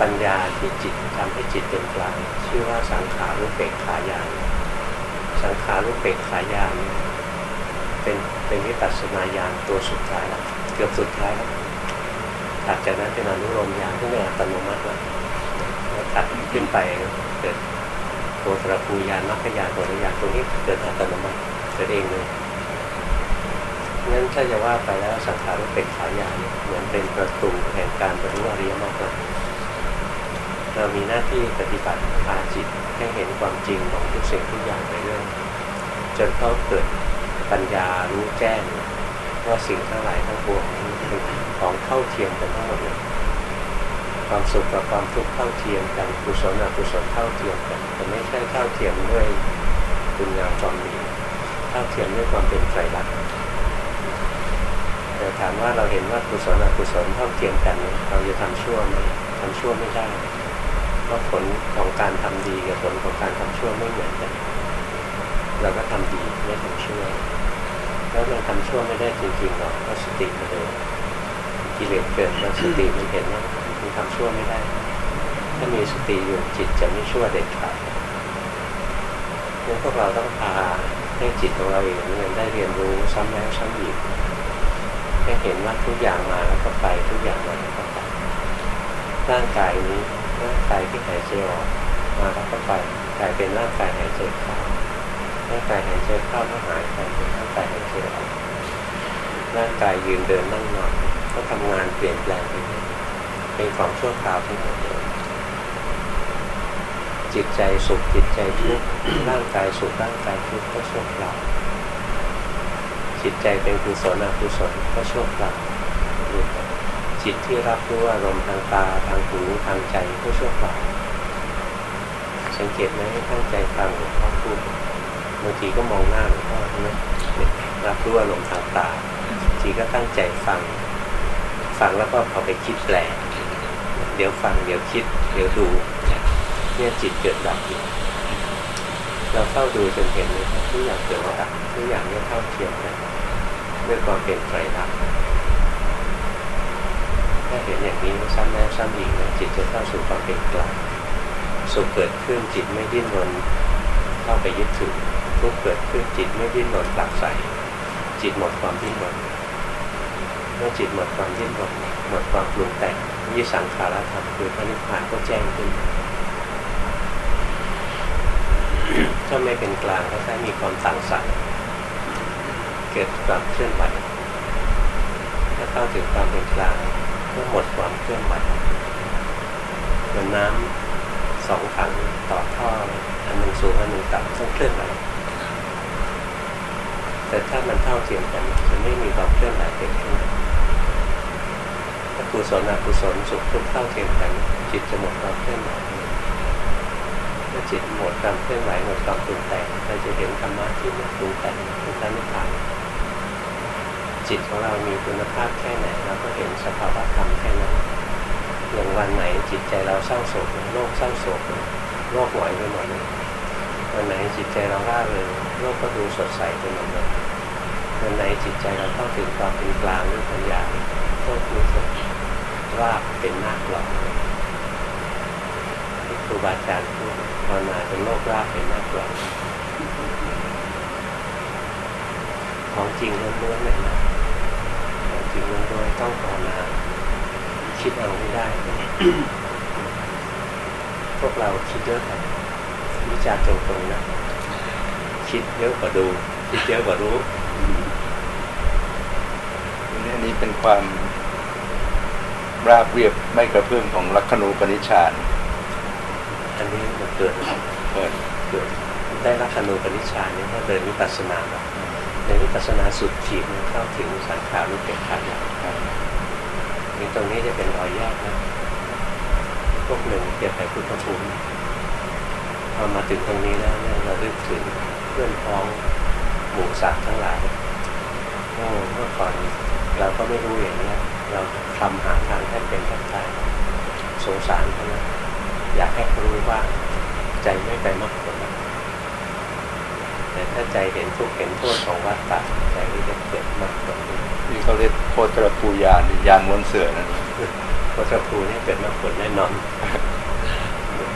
[SPEAKER 2] ปัญญาที่จิตทำให้จิตเป็นกลาง ชื่อว่าสังขารุปเปกขายาน สังขารุเปกขายานเนี่ยเป็นเป็นวิปัสสนาญาณตัวสุดท้ายแล้วเกือบสุดท้ายแล้วถัดจากนั้นเป็นอนุโลมญาณที่เป็นอัตโนมัติแล้วแล้วถัดขึ้นไปเกิดโพธรภูญาณมรรคญาณตัวญาณตรงนี้เกิดอัตโนมัติเกิดเองเลยงั้นถ้าจะว่าไปแล้วสังขารุเปกขายานเนี่ยเหมือนเป็นประตูแห่งการบรรลุอริยมรรค เรามีหน้าที่ปฏิบัติพาจิตให้เห็นความจริงของทุกสิ่งทุกอย่างไปเรื่อยจนเขาเกิดปัญญารู้แจ้งว่าสิ่งทั้งหลายทั้งปวงนี้เป็นของเท่าเทียมกันทั้งหมดเลยความสุขกับความทุกข์เท่าเทียมกันกุศลอกุศลเท่าเทียมกันแต่ไม่ใช่เท่าเทียมด้วยคุณงามความดีเท่าเทียมด้วยความเป็นไตรลักษณ์แต่ถามว่าเราเห็นว่ากุศลอกุศลเท่าเทียมกันเนี่ยเราจะทำชั่วไหมทำชั่วไม่ได้ เพราะผลของการทำดีกับผลของการทำชั่วไม่เหมือนกัน เราก็ทำดีไม่ทำชั่วแล้วมันทำชั่วไม่ได้จริงๆหรอกเพราะสติมันเลยกิเลสเกิดมาสติมันเห็นว่ามันทำชั่วไม่ได้ ถ้ามีสติอยู่จิตจะไม่ชั่วเด็ดขาดงั้นพวกเราต้องพาให้จิตของเราเองเนี่ยได้เรียนรู้ซ้ำแล้วซ้ำอีกให้เห็นว่าทุกอย่างมาแล้วก็ไปทุกอย่างมาแล้วก็ไปร่างกายนี้ ร่างกายที่หายใจออกมาแล้วก็ไปกลายเป็นร่างกายหายใจเข้าร่างกายหายใจเข้าก็หายไปเป็นร่างกายหายใจออกร่างกายยืนเดินนั่งนอนก็ทำงานเปลี่ยนแปลงไปเป็นของชั่วคราวทั้งหมดเลยจิตใจสุขจิตใจทุกข์ร่างกายสุขร่างกายทุกข์ก็ชั่วคราวจิตใจเป็นกุศลอกุศลก็ชั่วคราวดูไป จิตที่รับรู้อารมณ์ทางตาทางหูทางใจก็ชั่วคราวสังเกตไหมให้ตั้งใจฟังหลวงพ่อพูดบางทีก็มองหน้าหลวงพ่อใช่ไหมเนี่ยรับรู้อารมณ์ทางตาบางทีก็ตั้งใจฟัง ฟังแล้วก็เอาไปคิดแปลเดี๋ยวฟังเดี๋ยวคิด เดี๋ยวดูเนี่ยจิตเกิดดับอยู่เราเข้าดูจนเห็นเลยทุกอย่างเกิดดับทุกอย่างเนี่ยเท่าเทียมกันด้วยความเป็นไตรลักษณ์ ถ้าเห็นอย่างนี้ซ้ำแล้วซ้ำอีกนะจิตจะเข้าสู่ความเป็นกลางสุขเกิดขึ้นจิตไม่ดิ้นรนเข้าไปยึดถือทุกเกิดขึ้นจิตไม่ดิ้นรนผลักใส่จิตหมดความดิ้นรนเมื่อจิตหมดความดิ้นรนหมดความปรุงแต่งวิสังขารธรรมคือพระนิพพานก็แจ้งขึ้นถ้าไม่เป็นกลางก็แค่มีความต่างสัตว์เกิดความเคลื่อนไหวถ้าเข้าถึงความเป็นกลาง ก็หมดความเคลื่อนไหวเหมือนน้ำสองถังต่อท่ออันหนึ่งสูงอันหนึ่งต่ำต้องเคลื่อนไหวแต่ถ้ามันเท่าเทียมกันจะไม่มีความเคลื่อนไหวเกิดขึ้นถ้ากุศลอกุศลสุขทุกข์เท่าเทียมกัน จิตจะหมดความเคลื่อนไหวเมื่อจิตหมดความเคลื่อนไหวหมดความปรุงแต่งเราจะเห็นธรรมะที่ไม่ปรุงแต่งคือการนิพพาน จิตของเรามีคุณภาพแค่ไหนเราก็เห็นสภาวะธรรมแค่นั้นอย่างวันไหนจิตใจเราเศร้าโศกโลกเศร้าโศกโลกหวอยไปหมดเลยวันไหนจิตใจเราร่าเริงโลกก็ดูสดใสไปหมดเลยวันไหนจิตใจเราเข้าถึงความเป็นกลางด้วยปัญญาโลกดูสดโลราบเป็นนาคหลอกที่ครูบาอาจารย์พูดภาวนาจนโลกราบเป็นนาคหลอกของจริงล้วนๆเลย นะของจริงล้วนๆต้องภาวนาคิดเอาไม่ได้ พวกเราคิดเยอะครับวิจารตรงๆนะคิดเยอะกว่าดู คิดเยอะกว่ารู้
[SPEAKER 1] อันนี้เป็นความราบเรียบไม่กระเพื่อมของลักขณูปนิชฌาน
[SPEAKER 2] อันนี้มันเกิด
[SPEAKER 1] เกิด
[SPEAKER 2] เกิดได้ลักขณูปนิชฌานนี่ก็เดินวิปัสสนาแล้ว ในวิปัสสนาสุดขีดมันเข้าถึงสังขารรูปเป็นขันธ์แล้วนี่ตรงนี้จะเป็นรอยแยกนะพวกหนึ่งเกี่ยวกับพุทธภูมิพอมาถึงตรงนี้แล้วเนี่ยเราลึกถึงเพื่อนพ้องหมู่สัตว์ทั้งหลายโอ้เมื่อก่อนเราก็ไม่รู้อย่างนี้เราทำหาทางแทบเป็นแทบตายสงสารเขานะอยากให้เขารู้ว่าใจไม่ไปมากผลนะ แต่ถ้าใจเห็นทุกข์เห็นโทษของวัฏฏะใจก็จะเกิดมากผล
[SPEAKER 1] ที่เขาเรียกโคตรปูยานหรือยานม้วนเสือนั่น
[SPEAKER 2] เพราะพระภูนี่เกิดมากผลแน่นอน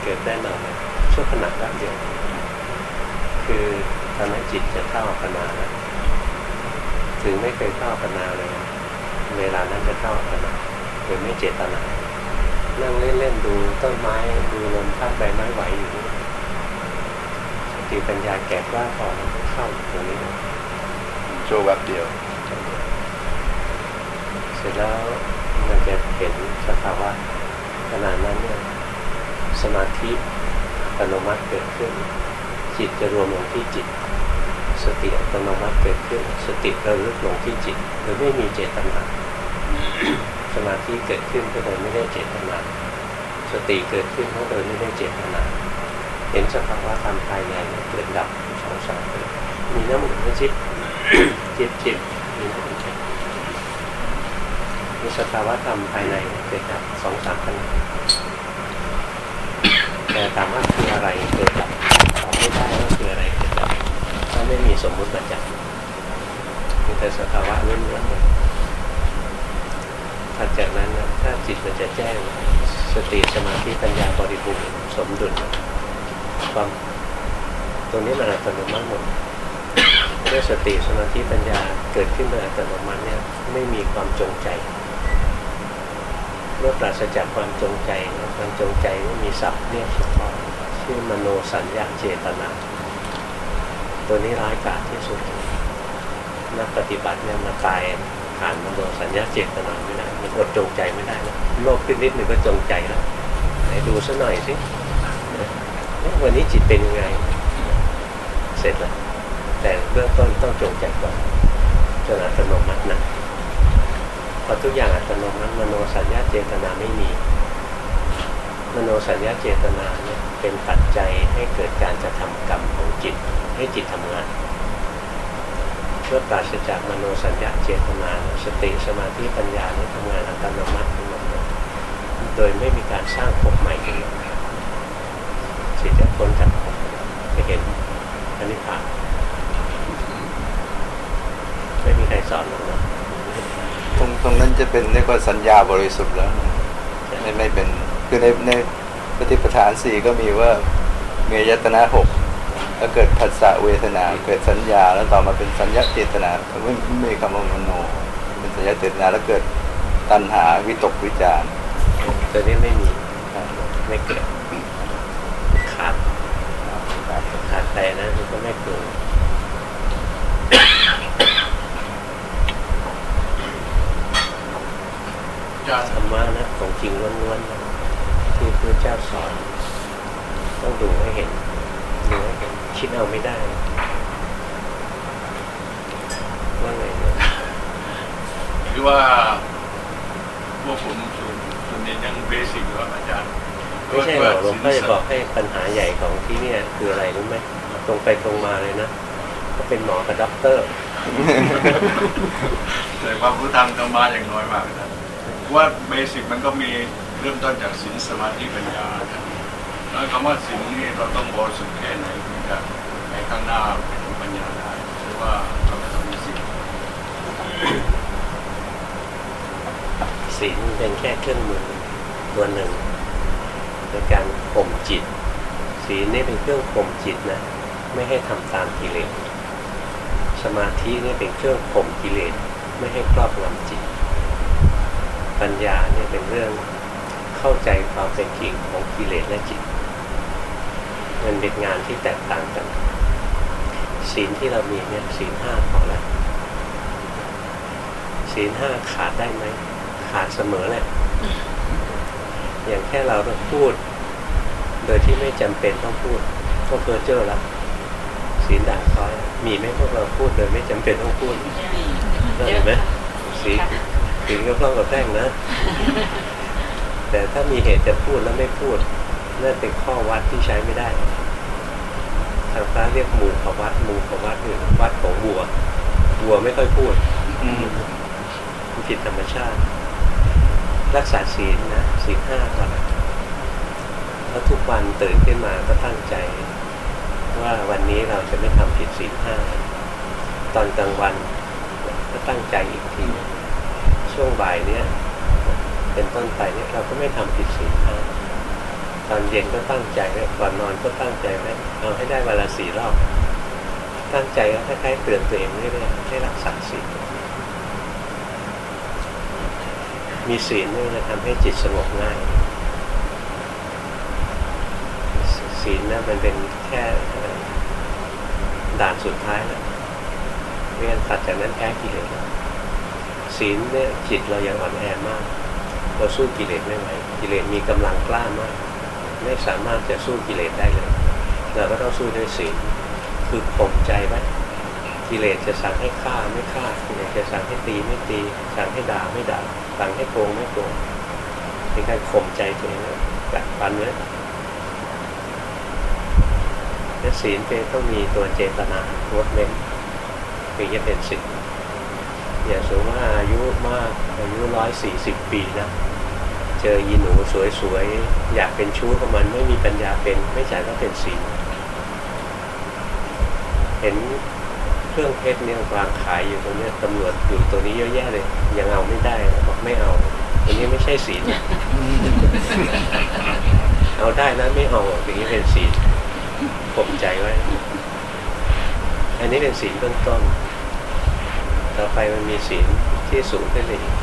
[SPEAKER 2] เกิดแน่นอนเลยชั่วขณะแป๊บเดียวคือตอนนั้นจิตจะเข้าอัปปนาแล้วถึงไม่เคยเข้าอัปปนาเลย เวลานั้นจะเข้าอัปปนาโดยไม่เจตนานั่งเล่นๆดูต้นไม้ดูลมพัดใบไม้ไหวอยู่นี่ส ติปัญญาแก่กล้าพอเข้าตรงนี้เลย
[SPEAKER 1] โชว์แวบเดียว
[SPEAKER 2] เสร็จแล้วมันจะเห็นสภาวะขณะนั้นเนี่ยสมาธิอัตโนมัติเกิดขึ้น จิตจะรวมลงที่จิต สติอัตโนมัติเกิดขึ้น สติระลึกลงที่จิตโดยไม่มีเจตนาสมาธิเกิดขึ้นก็โดยไม่ได้เจตนาสติเกิดขึ้นก็โดยไม่ได้เจตนา เห็นสภาวะธรรมภายในเกิดดับสองสามมีน้ำหมุนไม่จิตจิตจิตมีน้ำหมุนจิตมีสภาวะธรรมภายในเกิดดับสองสามขณะแต่ถามว่าคืออะไรเกิดดับตอบไม่ได้ว่าคืออะไรเกิดดับถ้าไม่มีสมมุติมาจับมีแต่สภาวะล้วนๆถัดจากนั้นถ้าจิตมันจะแจ้งสติสมาธิปัญญาบริบูรณ์สมดุล ความตรงนี้มันอัตโนมัติหมดเมื่อสติสมาธิปัญญาเกิดขึ้นโดยอัตโนมัติเนี่ยไม่มีความจงใจเมื่อปราศจากความจงใจความจงใจไม่มีศัพท์เรียกเฉพาะชื่อมโนสัญญาเจตนาตัวนี้ร้ายกาจที่สุดนักปฏิบัติเนี่ยมาตายผ่านมโนสัญญาเจตนาไม่ได้มันอดจงใจไม่ได้นะโลภขึ้นนิดหนึ่งก็จงใจแล้วไหนดูซะหน่อยสิ วันนี้จิตเป็นยังไง เสร็จแล้วแต่เบื้องต้นต้องจงใจก่อนจนอัตโนมัตินะพอทุกอย่างอัตโนมัติมโนสัญญาเจตนาไม่มี มโนสัญญาเจตนาเนี่ยเป็นปัจจัยให้เกิดการจะทำกรรมของจิต ให้จิตทำงานเมื่อปราศจากมโนสัญญาเจตนาสติสมาธิปัญญาเนี่ยทำงานอัตโนมัติขึ้นมาโดยไม่มีการสร้างภพใหม่ขึ้นมา จิตจะพ้นจากภพจะเห็นอันนี้ผ่านไม่มีใครสอนหรอกนะ
[SPEAKER 1] ตรงตรงนั้นจะเป็นเรียกว่าสัญญาบริสุทธิ์แล้วไม่ไม่เป็นคือในในปฏิปทานสี่ก็มีว่าเมยตนะหกแล้วเกิดผัสสะเวทนา เกิดสัญญาแล้วต่อมาเป็นสัญญาเจตนาไม่ไม่มีคำว่ามโน เป็นสัญญาเจตนาแล้วเกิดตัณหาวิตกวิจารณ์
[SPEAKER 2] ตัวนี้ไม่มีไม่เกิดขาดขาดไปนะมันก็ ไม่เกิดธรรมะนะของจริงล้วนๆนะที่พระเจ้าสอน ต้องดูให้เห็นดูให้เห็นคิดเอาไม่ได้ว่าไงเนี่ย
[SPEAKER 6] คือว่าพวกผมส่วนส่วนใหญ่ยัง basic อยู่ครับอาจารย์
[SPEAKER 2] ไม่ใช่หรอกหลวงพ่อจะบอกให้ปัญหาใหญ่ของที่เนี่ยคืออะไรรู้ไหม ตรงไปตรงมาเลยนะก็เป็นหมอกับด็อกเตอร์
[SPEAKER 6] แต่ความรู้ทางธรรมะอย่างน้อยมากนะว่า basic มันก็มีเริ่มต้นจากศีลสมาธิปัญญานะแล้วคำว่าศีลนี่เราต้องบริสุทธิ์แค่ไหนถึงจะในข้างหน้าเป็นปัญญาได้หรือว่าเราไม่ต้องมีศีล
[SPEAKER 2] ศีศีลเป็นแค่เครื่องมือตัวหนึ่งในการข่มจิต ศีลนี่เป็นเครื่องข่มจิตนะ ไม่ให้ทำตามกิเลส สมาธินี่เป็นเครื่องข่มกิเลสไม่ให้ครอบงำจิต ปัญญาเนี่ยเป็นเรื่องเข้าใจความเป็นจริงของกิเลสและจิตมันเป็นงานที่แตกต่างกันศีลที่เรามีเนี่ยศีลห้าพอแล้วศีลห้าขาดได้ไหมขาดเสมอแหละอย่างแค่เราต้องพูด โดยที่ไม่จำเป็นต้องพูดก็เพอเจอแล้ว ศีลด่างพร้อย มีไหมพวกเราพูดโดยไม่จำเป็นต้องพูดเห็นไหมศีลศีลก็พร้อมกับแป้งนะ แต่ถ้ามีเหตุจะพูดแล้วไม่พูดนั่นเป็นข้อวัดที่ใช้ไม่ได้ทางพระเรียกหมู่ขวัดหมู่ขวัดหรือวัดของวัววัวไม่ค่อยพูดมันผิดธรรมชาติ รักษาศีลนะศีลห้าก่อนแล้วทุกวันตื่นขึ้นมาก็ตั้งใจ ว่าวันนี้เราจะไม่ทำผิดศีลห้าตอนกลางวันก็ตั้งใจอีกทีช่วงบ่ายเนี้ยเป็นต้นไปเนี่ยเราก็ไม่ทำผิดศีลห้าตอนเย็นก็ตั้งใจไว้ก่อนนอนก็ตั้งใจไว้เอาให้ได้วันละสี่รอบ ตั้งใจแล้วคล้ายๆเตือนตัวเองเรื่อยๆให้รักษาศีลมีศีลเนี่ยจะทำให้จิตสงบง่ายศีลนะมันเป็นแค่ ด่านสุดท้ายแล้วเมื่อตัดจากนั้นแพ้กิเลสศีลเนี่ยจิตเรายังอ่อนแอมาก เราสู้กิเลสไม่ไหวกิเลสมีกำลังกล้ามาก ไม่สามารถจะสู้กิเลสได้เลยเราก็ต้องสู้ด้วยศีลคือข่มใจไว้กิเลสจะสั่งให้ฆ่าไม่ฆ่ากิเลสจะสั่งให้ตีไม่ตี สั่งให้ด่าไม่ด่าสั่งให้โกงไม่โกงเป็นการข่มใจตัวเองกัดฟันไว้ และศีลเป็นต้องมีตัวเจตนางดเว้นถึงจะเป็นศีลอย่าสมมติว่าอายุมากอายุร้อยสี่สิบปีนะเจอยีหนูสวยๆ อยากเป็นชู้กับมันไม่มีปัญญาเป็นไม่จ่ายก็เป็นศีลเห็นเครื่องเพชรเนี่ยวางขายอยู่ตรงนี้ตำรวจอยู่ตัวนี้เยอะแยะเลย ยังเอาไม่ได้บอกไม่เอาตัวนี้ไม่ใช่ศีลเอาได้นะไม่เอาอย่างนี้เป็นศีล ผมใจไว้ อันนี้เป็นศีลเบื้องต้น ต่อไปมันมีศีลที่สูงขึ้นไปอีก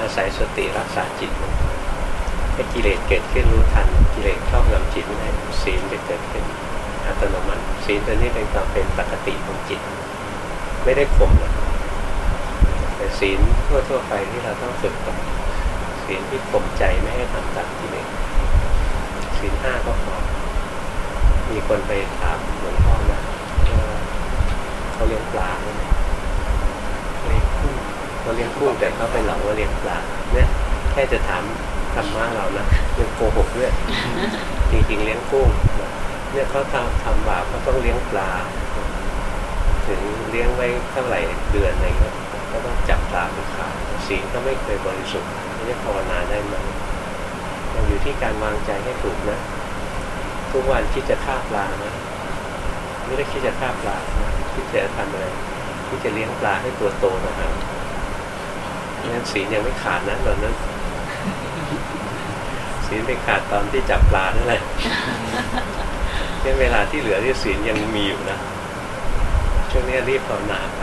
[SPEAKER 2] อาศัยสติรักษาจิตให้กิเลสเกิดขึ้นรู้ทัน กิเลสครอบงำจิตไม่ได้ศีลจะเกิดขึ้นอัตโนมัติศีลตัวนี้เป็นความเป็นปกติของจิต ไม่ได้ข่มนะแต่ศีลทั่วๆไปที่เราต้องฝึกกับศีลที่ข่มใจไม่ให้ทำตามกิเลสศีลห้าก็พอ มีคนไปถามหลวงพ่อนะว่าเขาเลี้ยงปลาไหมเลี้ยงกุ้งเขาเลี้ยงกุ้งแต่เขาไปหลอกว่าเลี้ยงปลาเนี่ยแค่จะถามธรรมะเรานะยังโกหกด้วยจริงๆเลี้ยงกุ้งเนี่ยเขาทำทำบาปเขาต้องเลี้ยงปลา ถึงเลี้ยงไว้เท่าไหร่เดือนอะไรเงี้ยก็ต้องจับปลาไปขายศีก็ไม่เคยบริสุทธิ์ไม่ได้ภาวนาได้ไหมอยู่ที่การวางใจให้ถูกนะ ทุกวันคิดจะฆ่าปลานะไม่ได้คิดจะฆ่าปลาคิดจะทำอะไรคิดจะเลี้ยงปลาให้ตัวโตนะครับงั้นศีลยังไม่ขาดนะตอนนั้นศีลไปขาดตอนที่จับปลานั่นแหละยังเวลาที่เหลือที่ศีลยังมีอยู่นะช่วงนี้รีบภาวนาไป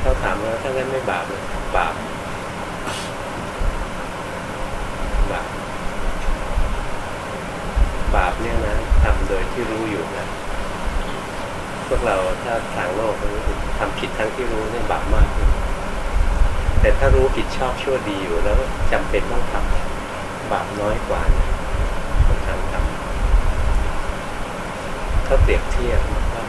[SPEAKER 2] เขาถามว่าถ้างั้นไม่บาปเลยบาปบาป บาปเนี่ยนะทำโดยที่รู้อยู่นะพวกเราถ้าทางโลกทำผิดทั้งที่รู้เนี่ยบาปมากเลยแต่ถ้ารู้ผิดชอบชั่วดีอยู่แล้วจำเป็นต้องทำบาปน้อยกว่านะคนทางทำเขาเปรียบเทียบว่า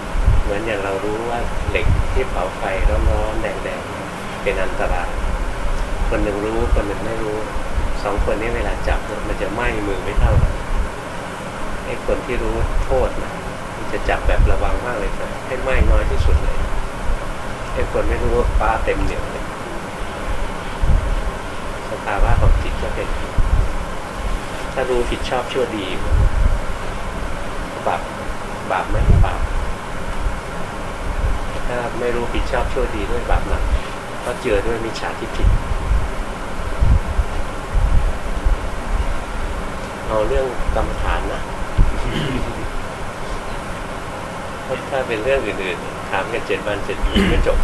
[SPEAKER 2] เหมือนอย่างเรารู้ว่าเหล็กที่เผาไฟร้อนๆแดงๆเป็นอันตรายคนหนึ่งรู้คนหนึ่งไม่รู้สองคนนี้เวลาจับมันจะไหม้มือไม่เท่ากัน ไอ้คนที่รู้โทษนะมันจะจับแบบระวังมากเลยนะให้ไหม้น้อยที่สุดเลยไอ้คนไม่รู้ว่าฟ้าเต็มเหนียวเลยสภาวะของจิตก็เป็น ถ้ารู้ผิดชอบชั่วดีบาปบาปไหมบาปถ้าไม่รู้ผิดชอบชั่วดีด้วยบาปหนักก็เจอด้วยมิจฉาทิฏฐิเอาเรื่องกรรมฐานนะ ถ้าเป็นเรื่องอื่นๆ ถามกันเจ็ดวันเจ็ดปีไม่จบ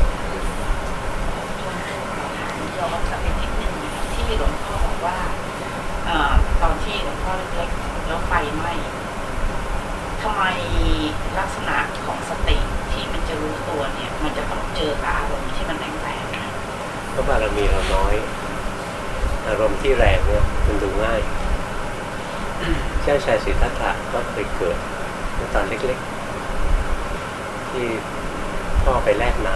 [SPEAKER 7] ย้อนกลับไปนิดนึงนะครับที่หลวงพ่อบอกว่าเอ่อตอนที่หลวงพ่อเล็กๆแล้วไฟไหม้ทำไมลักษณะของสติที่มันจะรู้ตัวเนี่ย มันจะต้องเจอกับอารมณ์ที่มันแรงๆนะ
[SPEAKER 2] เพราะบารมีเราน้อย อารมณ์ที่แรงเนี่ยมันดูง่ายเจ้าชายสิทธัตถะก็เคยเกิดตอนเล็กๆ ที่พ่อไปแลกนา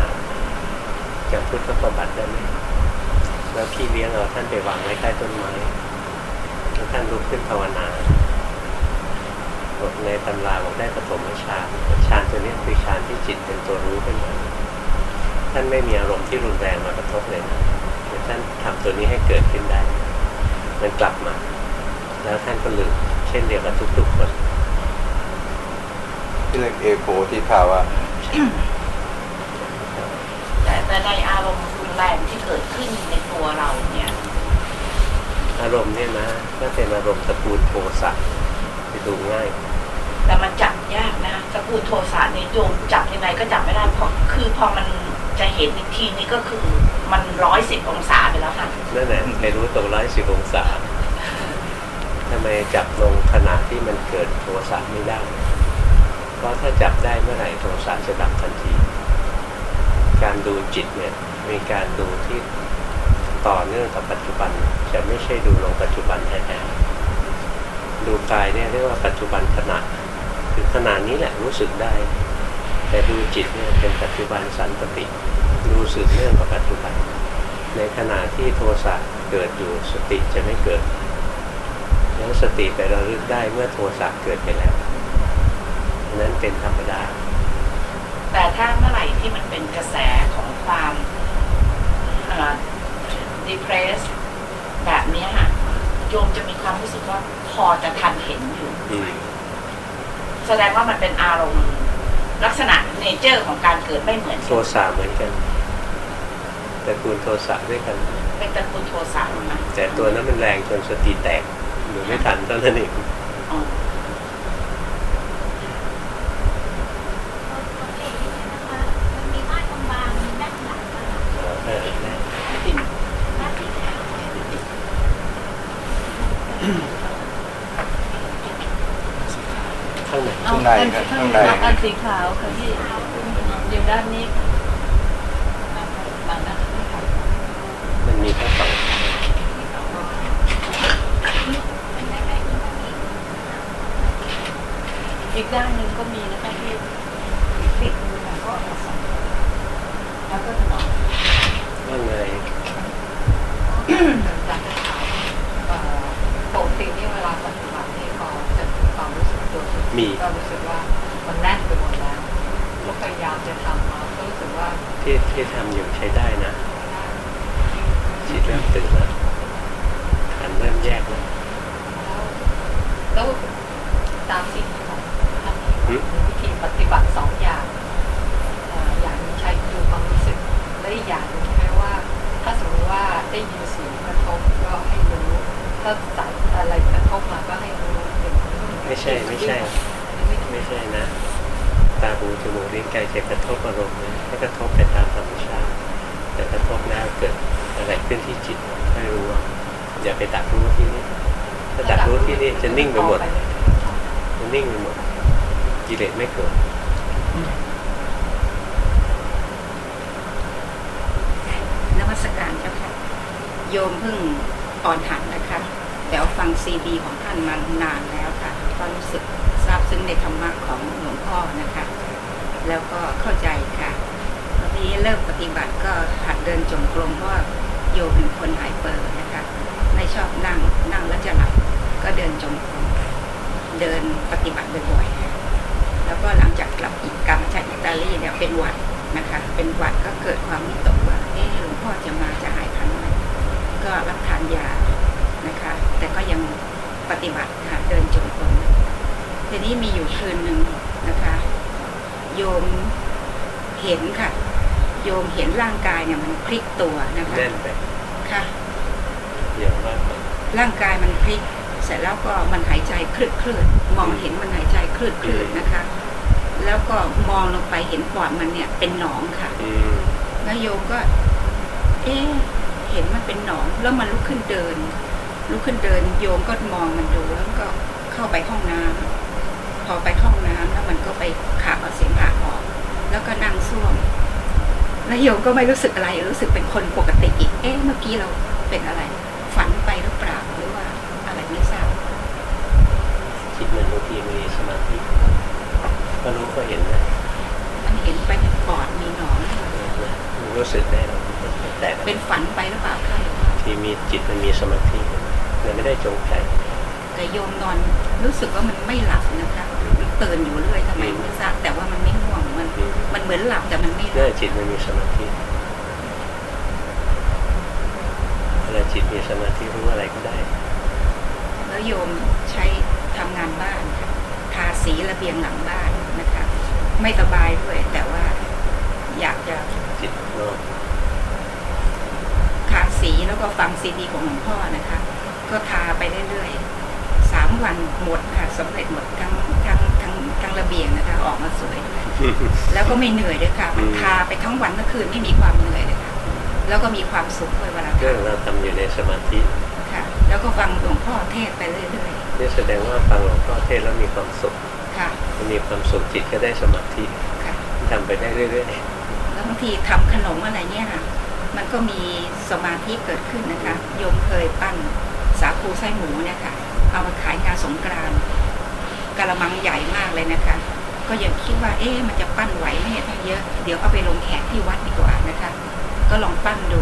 [SPEAKER 2] จำพุทธประบัติได้ไหมแล้วพี่เลี้ยงเอาท่านไปวางไว้ใต้ต้นไม้แล้วท่านลุกขึ้นภาวนาบอกในตำราบอกได้ปฐมฌานฌานตัวนี้คือฌานที่จิตเป็นตัวรู้ขึ้นมาท่านไม่มีอารมณ์ที่รุนแรงมากระทบเลยนะแต่ท่านทำตัวนี้ให้เกิดขึ้นได้ มันกลับมา แล้วท่านก็ลืม ช่นเดียวกับทุกๆคน
[SPEAKER 1] ที่เรียกเอโกที่ภาวะ
[SPEAKER 7] แต่แต่ในอารมณ์รุนแรงที่เกิดขึ้นในตัวเราเนี่ย
[SPEAKER 2] อารมณ์เนี่ยนะก็เป็นอารมณ์ตระกูลโทสะไปดูง่าย
[SPEAKER 7] แต่มันจับยากนะตระกูลโทสะเนี่ยโยมจับยังไงก็จับไม่ได้เพราะคือพอมันจะเห็นอีกทีนี้ก็คือมันร้อยสิบองศาไปแล้วค่ะ
[SPEAKER 2] นั่นแหละไปรู้ตรงร้อยสิบองศา ทำไมจับลงขณะที่มันเกิดโทสะไม่ได้ เพราะถ้าจับได้เมื่อไหร่โทสะจะดับทันที การดูจิตเนี่ยมีการดูที่ต่อเนื่องกับปัจจุบัน จะไม่ใช่ดูลงปัจจุบันแท้ๆดูกายเนี่ยเรียกว่าปัจจุบันขณะคือขณะนี้แหละรู้สึกได้ แต่ดูจิตเนี่ยเป็นปัจจุบันสันตติ ดูสืบเนื่องกับปัจจุบัน ในขณะที่โทสะเกิดอยู่สติจะไม่เกิด แล้วสติไประลึกได้เมื่อโทสะเกิดไปแล้วอันนั้นเป็นธรรมดา
[SPEAKER 7] แต่ถ้าเมื่อไหร่ที่มันเป็นกระแสของความเอ่อ depress แบบเนี้ยค่ะโยมจะมีความรู้สึกว่าพอจะทันเห็นอยู่
[SPEAKER 2] อืม
[SPEAKER 7] แสดงว่ามันเป็นอารมณ์ ลักษณะเนเจอร์ของการเกิดไม่เหมือน
[SPEAKER 2] โทสะเหมือนกันแต่กูลโทสะด้วยกัน
[SPEAKER 7] เป็นตระกูลโทสะนะ
[SPEAKER 2] แต่ตัวนั้นมันแรงจนสติแตก หรือไม่ทันเท่านั้นเอง
[SPEAKER 7] อ๋อ
[SPEAKER 8] มันมีม่านบางๆด้านหลังอะ
[SPEAKER 2] เออแน่
[SPEAKER 7] ติ่ม
[SPEAKER 8] ม่านสีขาว
[SPEAKER 2] ข้างไหน
[SPEAKER 1] ข้างในครับข้างใน
[SPEAKER 9] อันสีขาวค่ะที่อยู่ด้านนี้ค่ะบางด้านนี้ค่ะ
[SPEAKER 2] มันมีทั้งสอง
[SPEAKER 9] อีกด้านหนึ่งก็มีนะคะที่ปิดมือแล้วก็เอาใส่แล้วก็ถนอม
[SPEAKER 2] ข้างใน
[SPEAKER 10] จากได้ข่าวเอ่อปกตินี่เวลาปฏิบัตินี่พอจะมีความรู้สึกตัวขึ้น
[SPEAKER 2] มี
[SPEAKER 10] ก็รู้สึกว่ามันแน่นไปหมดแล้วก็พยายามจะทำมาก็รู้สึกว่า
[SPEAKER 2] ที่ที่ทำอยู่ใช้ได้นะจิตเริ่มตื่นแล้วขันเริ่มแยกแล้ว
[SPEAKER 10] แล้วตามสิ่งของท่านนี้มีวิธีปฏิบัติสองอย่างเอ่ออย่างหนึงใช้ดูความรู้สึกและอีกอย่างหนึงใช่ไหมว่า ถ้าสมมติ ว่าได้ยินเสียงกระทบก็ให้รู้ถ้าสายอะไรกระทบมาก็ให้รู้อย่างนี้
[SPEAKER 2] ไม่ใช่ไม่ใช่ ไม่ใช่นะ ตาหูจมูกลิ้นกายใจกระทบอารมณ์นี่กระทบไปตามธรรมชาติแต่กระทบแล้วเกิดอะไรขึ้นที่จิตให้รู้อย่าไปดักรู้ที่นี่ถ้าดักรู้ที่นี่จะนิ่งไปหมดจะนิ่งไปหมดกิเลสไม่เกิด
[SPEAKER 11] นมัสการเจ้าค่ะ โยมเพิ่งอ่อนหัดนะคะ แต่ว่าฟังซีดีของท่านมานานแล้วค่ะ ก็รู้สึกซาบซึ้งในธรรมะของหลวงพ่อนะคะ แล้วก็เข้าใจค่ะตอนนี้เริ่มปฏิบัติก็หัดเดินจงกรมเพราะโยมเป็นคนไฮเปอร์นะคะ ไม่ชอบนั่งนั่งแล้วจะหลับก็เดินจงกรมเดินปฏิบัติบ่อยๆแล้วก็หลังจากกลับอีกกลับมาจากอิตาลีเนี่ยเป็นหวัดนะคะ เป็นหวัดก็เกิดความวิตกว่าเออหลวงพ่อจะมาจะหาย ก็รับทานยานะคะ แต่ก็ยังปฏิบัติค่ะเดินจงกรมทีนี้มีอยู่คืนหนึ่งนะคะ โยมเห็นค่ะ โยมเห็นร่างกายเนี่ยมันพลิกตัวนะคะ
[SPEAKER 2] แน่นไป
[SPEAKER 11] ค่ะ
[SPEAKER 2] อย่างว่า
[SPEAKER 11] ร่างกายมันพลิก เสร็จแล้วก็มันหายใจคลืดคลืดมองเห็นมันหายใจคลืดคลืดนะคะ แล้วก็มองลงไปเห็นปอดมันเนี่ยเป็นหนองค่ะ
[SPEAKER 2] อืม
[SPEAKER 11] แล้วโยมก็ เอ๊ะ เห็นมันเป็นหนองแล้วมันลุกขึ้นเดิน ลุกขึ้นเดิน โยมก็มองมันดูแล้วก็เข้าไปห้องน้ำพอไปห้องน้ำแล้วมันก็ไปขับเอาเสมหะออก แล้วก็นั่งส้วมแล้วโยมก็ไม่รู้สึกอะไร รู้สึกเป็นคนปกติอีกเอ๊ะเมื่อกี้เราเป็นอะไร ฝันไปหรือเปล่าหรือว่าอะไรไม่ทราบ
[SPEAKER 2] จิตมันบางทีมีสมาธิก็รู้ก็เห็นนะ
[SPEAKER 11] มันเห็นไปในปอดมีหนอง
[SPEAKER 2] มันรู้สึกได้ หรอกแต่
[SPEAKER 11] เป็นฝันไปหรือเปล่าคะ
[SPEAKER 2] ที่มีจิตมันมีสมาธิมันไม่ได้จงใจ
[SPEAKER 11] แต่โยมนอนรู้สึกว่ามันไม่หลับนะคะตื่นอยู่เรื่อยทำไมไม่ทราบแต่ว่ามันไม่ง่วงมันมันเหมือนหลับแต่มันไม่ห
[SPEAKER 2] เนื่
[SPEAKER 11] ลั
[SPEAKER 2] อบจิตมันมีสมาธิเวลาจิตมีสมาธิรู้อะไรก็ได้
[SPEAKER 11] แล้วโยมใช้ทำงานบ้านค่ะทาสีระเบียงหลังบ้านนะคะ ไม่สบายด้วยแต่ว่าอยากจะ
[SPEAKER 2] จิตนอก
[SPEAKER 11] ทา สีแล้วก็ฟังซีดีของหลวงพ่อนะคะ ก็ทาไปเรื่อยๆสามวันหมดค่ะสำเร็จหมดทั้งทั้งทั้งทั้งระเบียงนะคะออกมาสวยด้วยแล้วก็ไม่เหนื่อยด้วยค่ะมันทาไปทั้งวันทั้งคืนไม่มีความเหนื่อยเลยค่ะแล้วก็มีความสุขด้วยเวลา
[SPEAKER 2] เรื่อง
[SPEAKER 11] ทำ
[SPEAKER 2] เราทำอยู่ในสมาธิ
[SPEAKER 11] ค่ะ แล้วก็ฟังหลวงพ่อเทศน์ไปเรื่อย
[SPEAKER 2] นี่แสดงว่าฟังหลวงพ่อเทศน์แล้วมีความสุข
[SPEAKER 11] ๆค่ะ
[SPEAKER 2] มันมีความสุขจิตก็ได้สมาธิ
[SPEAKER 11] ค่ะ
[SPEAKER 2] ทำไปได้เรื่อย
[SPEAKER 11] แล้วบางทีทำขนมอะไรเนี่ยค่ะ มันก็มีสมาธิเกิดขึ้นนะคะโยมเคยปั้นสาคูไส้หมูเนี่ยค่ะเอามาขายงานสงกรานต์กะละมังใหญ่มากเลยนะคะ ก็ยังคิดว่าเอ๊ะมันจะปั้นไหวไหมเนี่ยถ้าเยอะเดี๋ยวเอาไปลงแขกที่วัดดีกว่านะคะ ก็ลองปั้นดู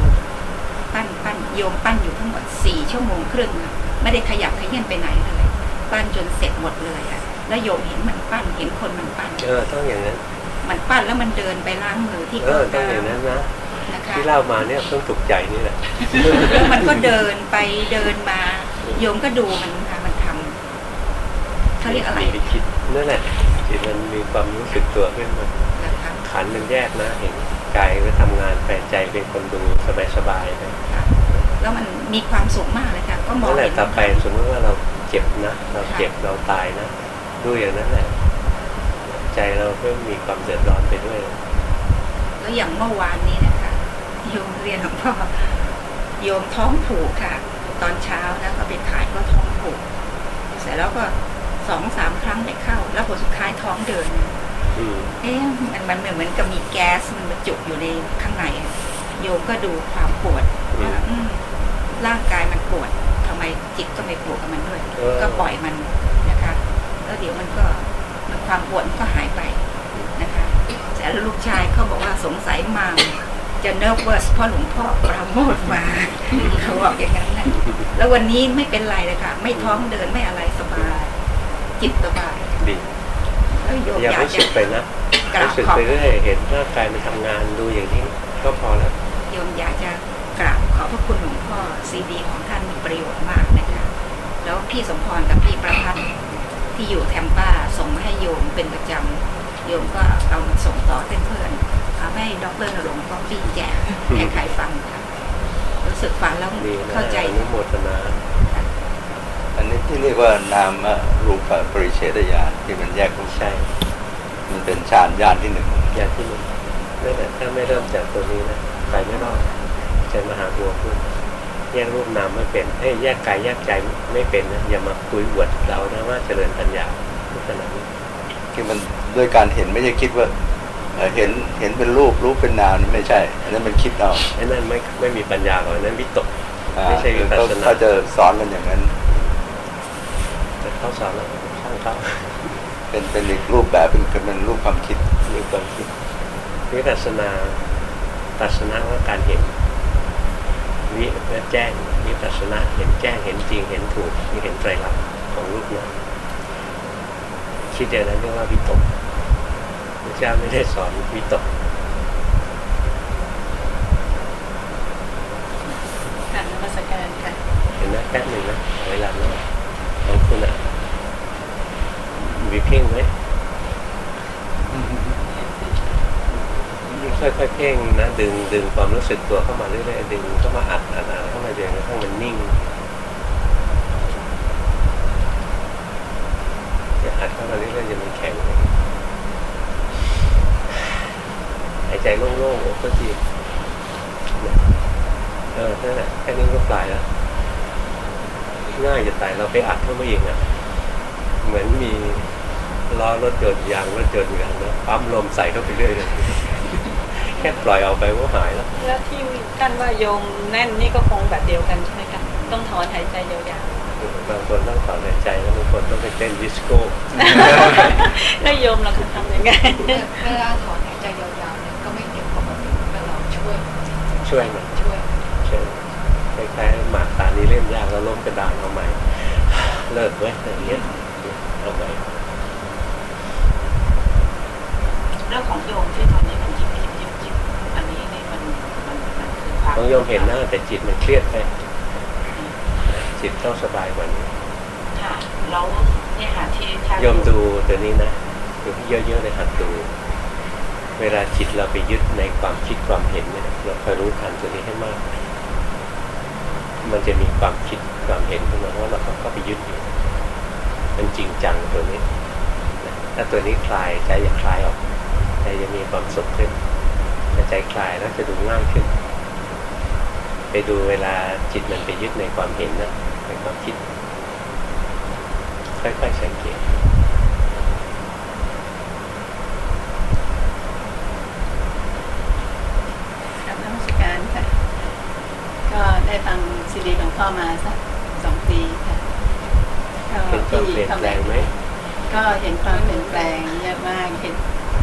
[SPEAKER 11] ปั้นปั้นโยมปั้นอยู่ทั้งหมดสี่ชั่วโมงครึ่งอะไม่ได้ขยับขยื่นไปไหนเลยปั้นจนเสร็จหมดเลยอะแล้วโยมเห็นมันปั้นเห็นคนมันปั้น
[SPEAKER 2] ๆเออต้องอย่างนั้น
[SPEAKER 11] มันปั้นแล้วมันเดินไปล้างมือที่
[SPEAKER 2] เอ
[SPEAKER 11] โต๊ะ
[SPEAKER 2] อต้องอย่างนั้นนะ
[SPEAKER 11] นะคะ
[SPEAKER 2] ที่เล่ามาเนี่ยเพิ่งถูกใจนี่แหละ
[SPEAKER 11] แล้วมันก็เดินไปเดินมา โยมก็ดูมันค่ะมันทำเขาเรียกอะไร
[SPEAKER 2] มีคิดนั่นแหละจิตมันมีความรู้สึกตัวขึ้นมา
[SPEAKER 11] นะคะ
[SPEAKER 2] ขันมันแยกนะเห็นกายก็ทำงานแปลใจเป็นคนดูสบายๆนะ
[SPEAKER 11] ค่ะแล้วมันมีความสุขมากเลยค่ะก็มอง
[SPEAKER 2] นั่นแหละ
[SPEAKER 11] เห็น
[SPEAKER 2] ต่อไปสมมติว่าเราเจ็บนะ เราเจ็บเราตายนะดูอย่างนั้นแหละใจเราก็มีความเดือดร้อนไปด้วย
[SPEAKER 11] แล้วอย่างเมื่อวานนี้นะคะ โยมเรียนหลวงพ่อโยมท้องผูกค่ะ ตอนเช้านะก็ไปถ่ายก็ท้องผูก เสร็จแล้วก็สองสามครั้งไปเข้า แล้วผลสุดท้ายท้องเดิน
[SPEAKER 2] อืม
[SPEAKER 11] เอ๊ะมันมันเหมือนเหมือนกับมีแก๊สมันบรรจุอยู่ในข้างในอะโยมก็ดูความปวดว่าอืมร่างกายมันปวดทำไมจิตก็ไม่ปวดกับมันด้วย
[SPEAKER 2] เออ
[SPEAKER 11] ก็ปล่อยมันนะคะ แล้วเดี๋ยวมันก็มันความปวดมันก็หายไปนะคะแต่แล้วลูกชายเขาบอกว่าสงสัย mom จะ nervous เพราะหลวงพ่อปราโมทย์มาเขาบอกอย่างนั้นนะแล้ววันนี้ไม่เป็นไรเลยค่ะ ไม่ท้องเดินไม่อะไรสบาย จิตสบาย
[SPEAKER 2] ดี
[SPEAKER 11] แล้วโยม
[SPEAKER 2] อย่า
[SPEAKER 11] อยาก
[SPEAKER 2] รู้
[SPEAKER 11] จะ
[SPEAKER 2] สึกไปนะ
[SPEAKER 11] กราบ
[SPEAKER 2] รู้สึก
[SPEAKER 11] ขอบ
[SPEAKER 2] ไปเรื่อยเห็นร่างกายมันทำงานดูอย่างนี้ก็พอแล้ว
[SPEAKER 11] โยมอยากจะกราบขอบพระคุณหลวงพ่อซีดีของท่านมีประโยชน์มากนะคะแล้วพี่สมพรกับพี่ประพัฒน์ที่อยู่แทมป้าส่งมาให้โยมเป็นประจำโยมก็เอามาส่งต่อเพื่อนๆ เอาให้ดรนรงค์ก็ปี้แจกให้ใครฟังค่ะรู้สึกฟังแล้ว
[SPEAKER 2] ดีนะ
[SPEAKER 11] เข้าใจ
[SPEAKER 2] อนุโมทนา
[SPEAKER 1] อันนี้ที่เรียกว่านามรูปปริเฉดญาณที่มันแยกรูป
[SPEAKER 2] ใช่
[SPEAKER 1] มันเป็นฌานญาณที่หนึ่ง
[SPEAKER 2] อย่างที่หนึ่งนั่นแหละถ้าไม่เริ่มจากตัวนี้นะไปไม่รอดใจมหาบัวพูดแยกรูปนามไม่เป็นเอ้ยแยกกายแยกใจไม่เป็นนะอย่ามาคุยอวดเรานะว่าเจริญปัญญาพูดขนาดนี้
[SPEAKER 1] คือมันด้วยการเห็นไม่ใช่คิดว่า เอ่อเห็นเห็นเป็นรูปรูปเป็นนามไม่ใช่ อันนั้นมันคิดเอา
[SPEAKER 2] ไอ้นั่นไม่ไม่มีปัญญาหรอกอันนั้นวิตก
[SPEAKER 1] อ่า
[SPEAKER 2] ไม่ใช่วิปัส
[SPEAKER 1] เขา
[SPEAKER 2] สนา
[SPEAKER 1] เขาจะสอนกันอย่างนั้น
[SPEAKER 2] แต่เขาสอนแล้วช่างเขา
[SPEAKER 1] เป็นเป็นอีกรูปแบบเป็นเป็นรูปความคิด
[SPEAKER 2] มีความคิดวิปัสสนาปัสสนาว่าการเห็นวิว่าแจ้งวิปัสสนาเห็นแจ้งเห็นจริงเห็นถูกมีเห็นไตรลักษณ์ของรูปนามคิดอย่างนั้นเรียกว่าวิตกพระ เจ้าไม่ได้สอนวิตก
[SPEAKER 4] ค่ะนมัสการค่ะ
[SPEAKER 2] เห็นไหมแป๊บหนึ่งนะเอาเวลาเนาะของคุณอะมีเพ่งไหม
[SPEAKER 1] ค
[SPEAKER 2] ค่อยๆเพ่งนะดึงดึงความรู้สึกตัวเข้ามาเรื่อยๆดึงเข้ามาอัดอัดอัดเข้ามาเรียนกระทั่งมันนิ่งจะอัดเข้ามาเรื่อยๆจนมันแข็งหาย ใจโล่งๆโอ้ก็จีเออนั่นแหละแค่นี้ก็ปลายแล้วง่ายจะตายเราไปอัดเข้ามาเองอะ เหมือนมีล้อรถยนต์ยางรถยนต์กันนะปั๊มลมใส่เข้าไปเรื่อยเลยแค่ปล่อยออกไปก็หายแล้ว
[SPEAKER 4] แล้วที่ท่านว่าโยมแน่นนี่ก็คงแบบเดียวกันใช่ไหมคะต้องถอนหายใจยาว
[SPEAKER 2] บางคนต้องถอนหายใจแล้วบางคนต้องไปเต้นดิสโก้
[SPEAKER 4] ๆแล้วโยมเราคือทำยังไง
[SPEAKER 12] เวลาถอนหายใจยาวๆเนี่ยก็ไม่เก็บปกติแต่เราช่วย
[SPEAKER 2] ช่วยหน่อย
[SPEAKER 12] ช่วย
[SPEAKER 2] ช่วยคล้ายๆหมากตานี้เล่นยากแล้วล้มกระดานเอาใหม่ เลิกไว้อย่างเงี้ยเอาใหม่
[SPEAKER 7] เรื่องของโยมที่ตอนนี้มันยิบยิบยิบยิบอันนี้นี่มันมันมันคือความ
[SPEAKER 2] ต้องโยมเห็นหน้าแต่จิตมันเครียดไปจิตต้องสบายกว่านี้
[SPEAKER 7] ค่ะแล้วเนี่ยค่ะที่ท่าน
[SPEAKER 2] โยมดูตัวนี้นะดูให้เยอะๆเลยหัดดู เวลาจิตเราไปยึดในความคิดความเห็นเนี่ยเราคอยรู้ทันตัวนี้ให้มาก มันจะมีความคิดความเห็นขึ้นมาว่าเราก็ไปยึดอยู่ มันจริงจังตัวนี้ ถ้าตัวนี้คลายใจจะคลายออกใจจะมีความสุขขึ้นถ้าใจคลายแล้วจะดูง่ายขึ้น ไปดูเวลาจิตมันไปยึดในความเห็นนะในความคิดค่อยๆสังเกต
[SPEAKER 4] ครับนมัสการค่ะ ก็ได้ฟัง ซีดีของพ่อมาสักสองปีค่ะก็
[SPEAKER 2] เป็นความเปลี่ยนแปลงไหม
[SPEAKER 4] ก็เห็นความเปลี่ยนแปลงเยอะมากเห็น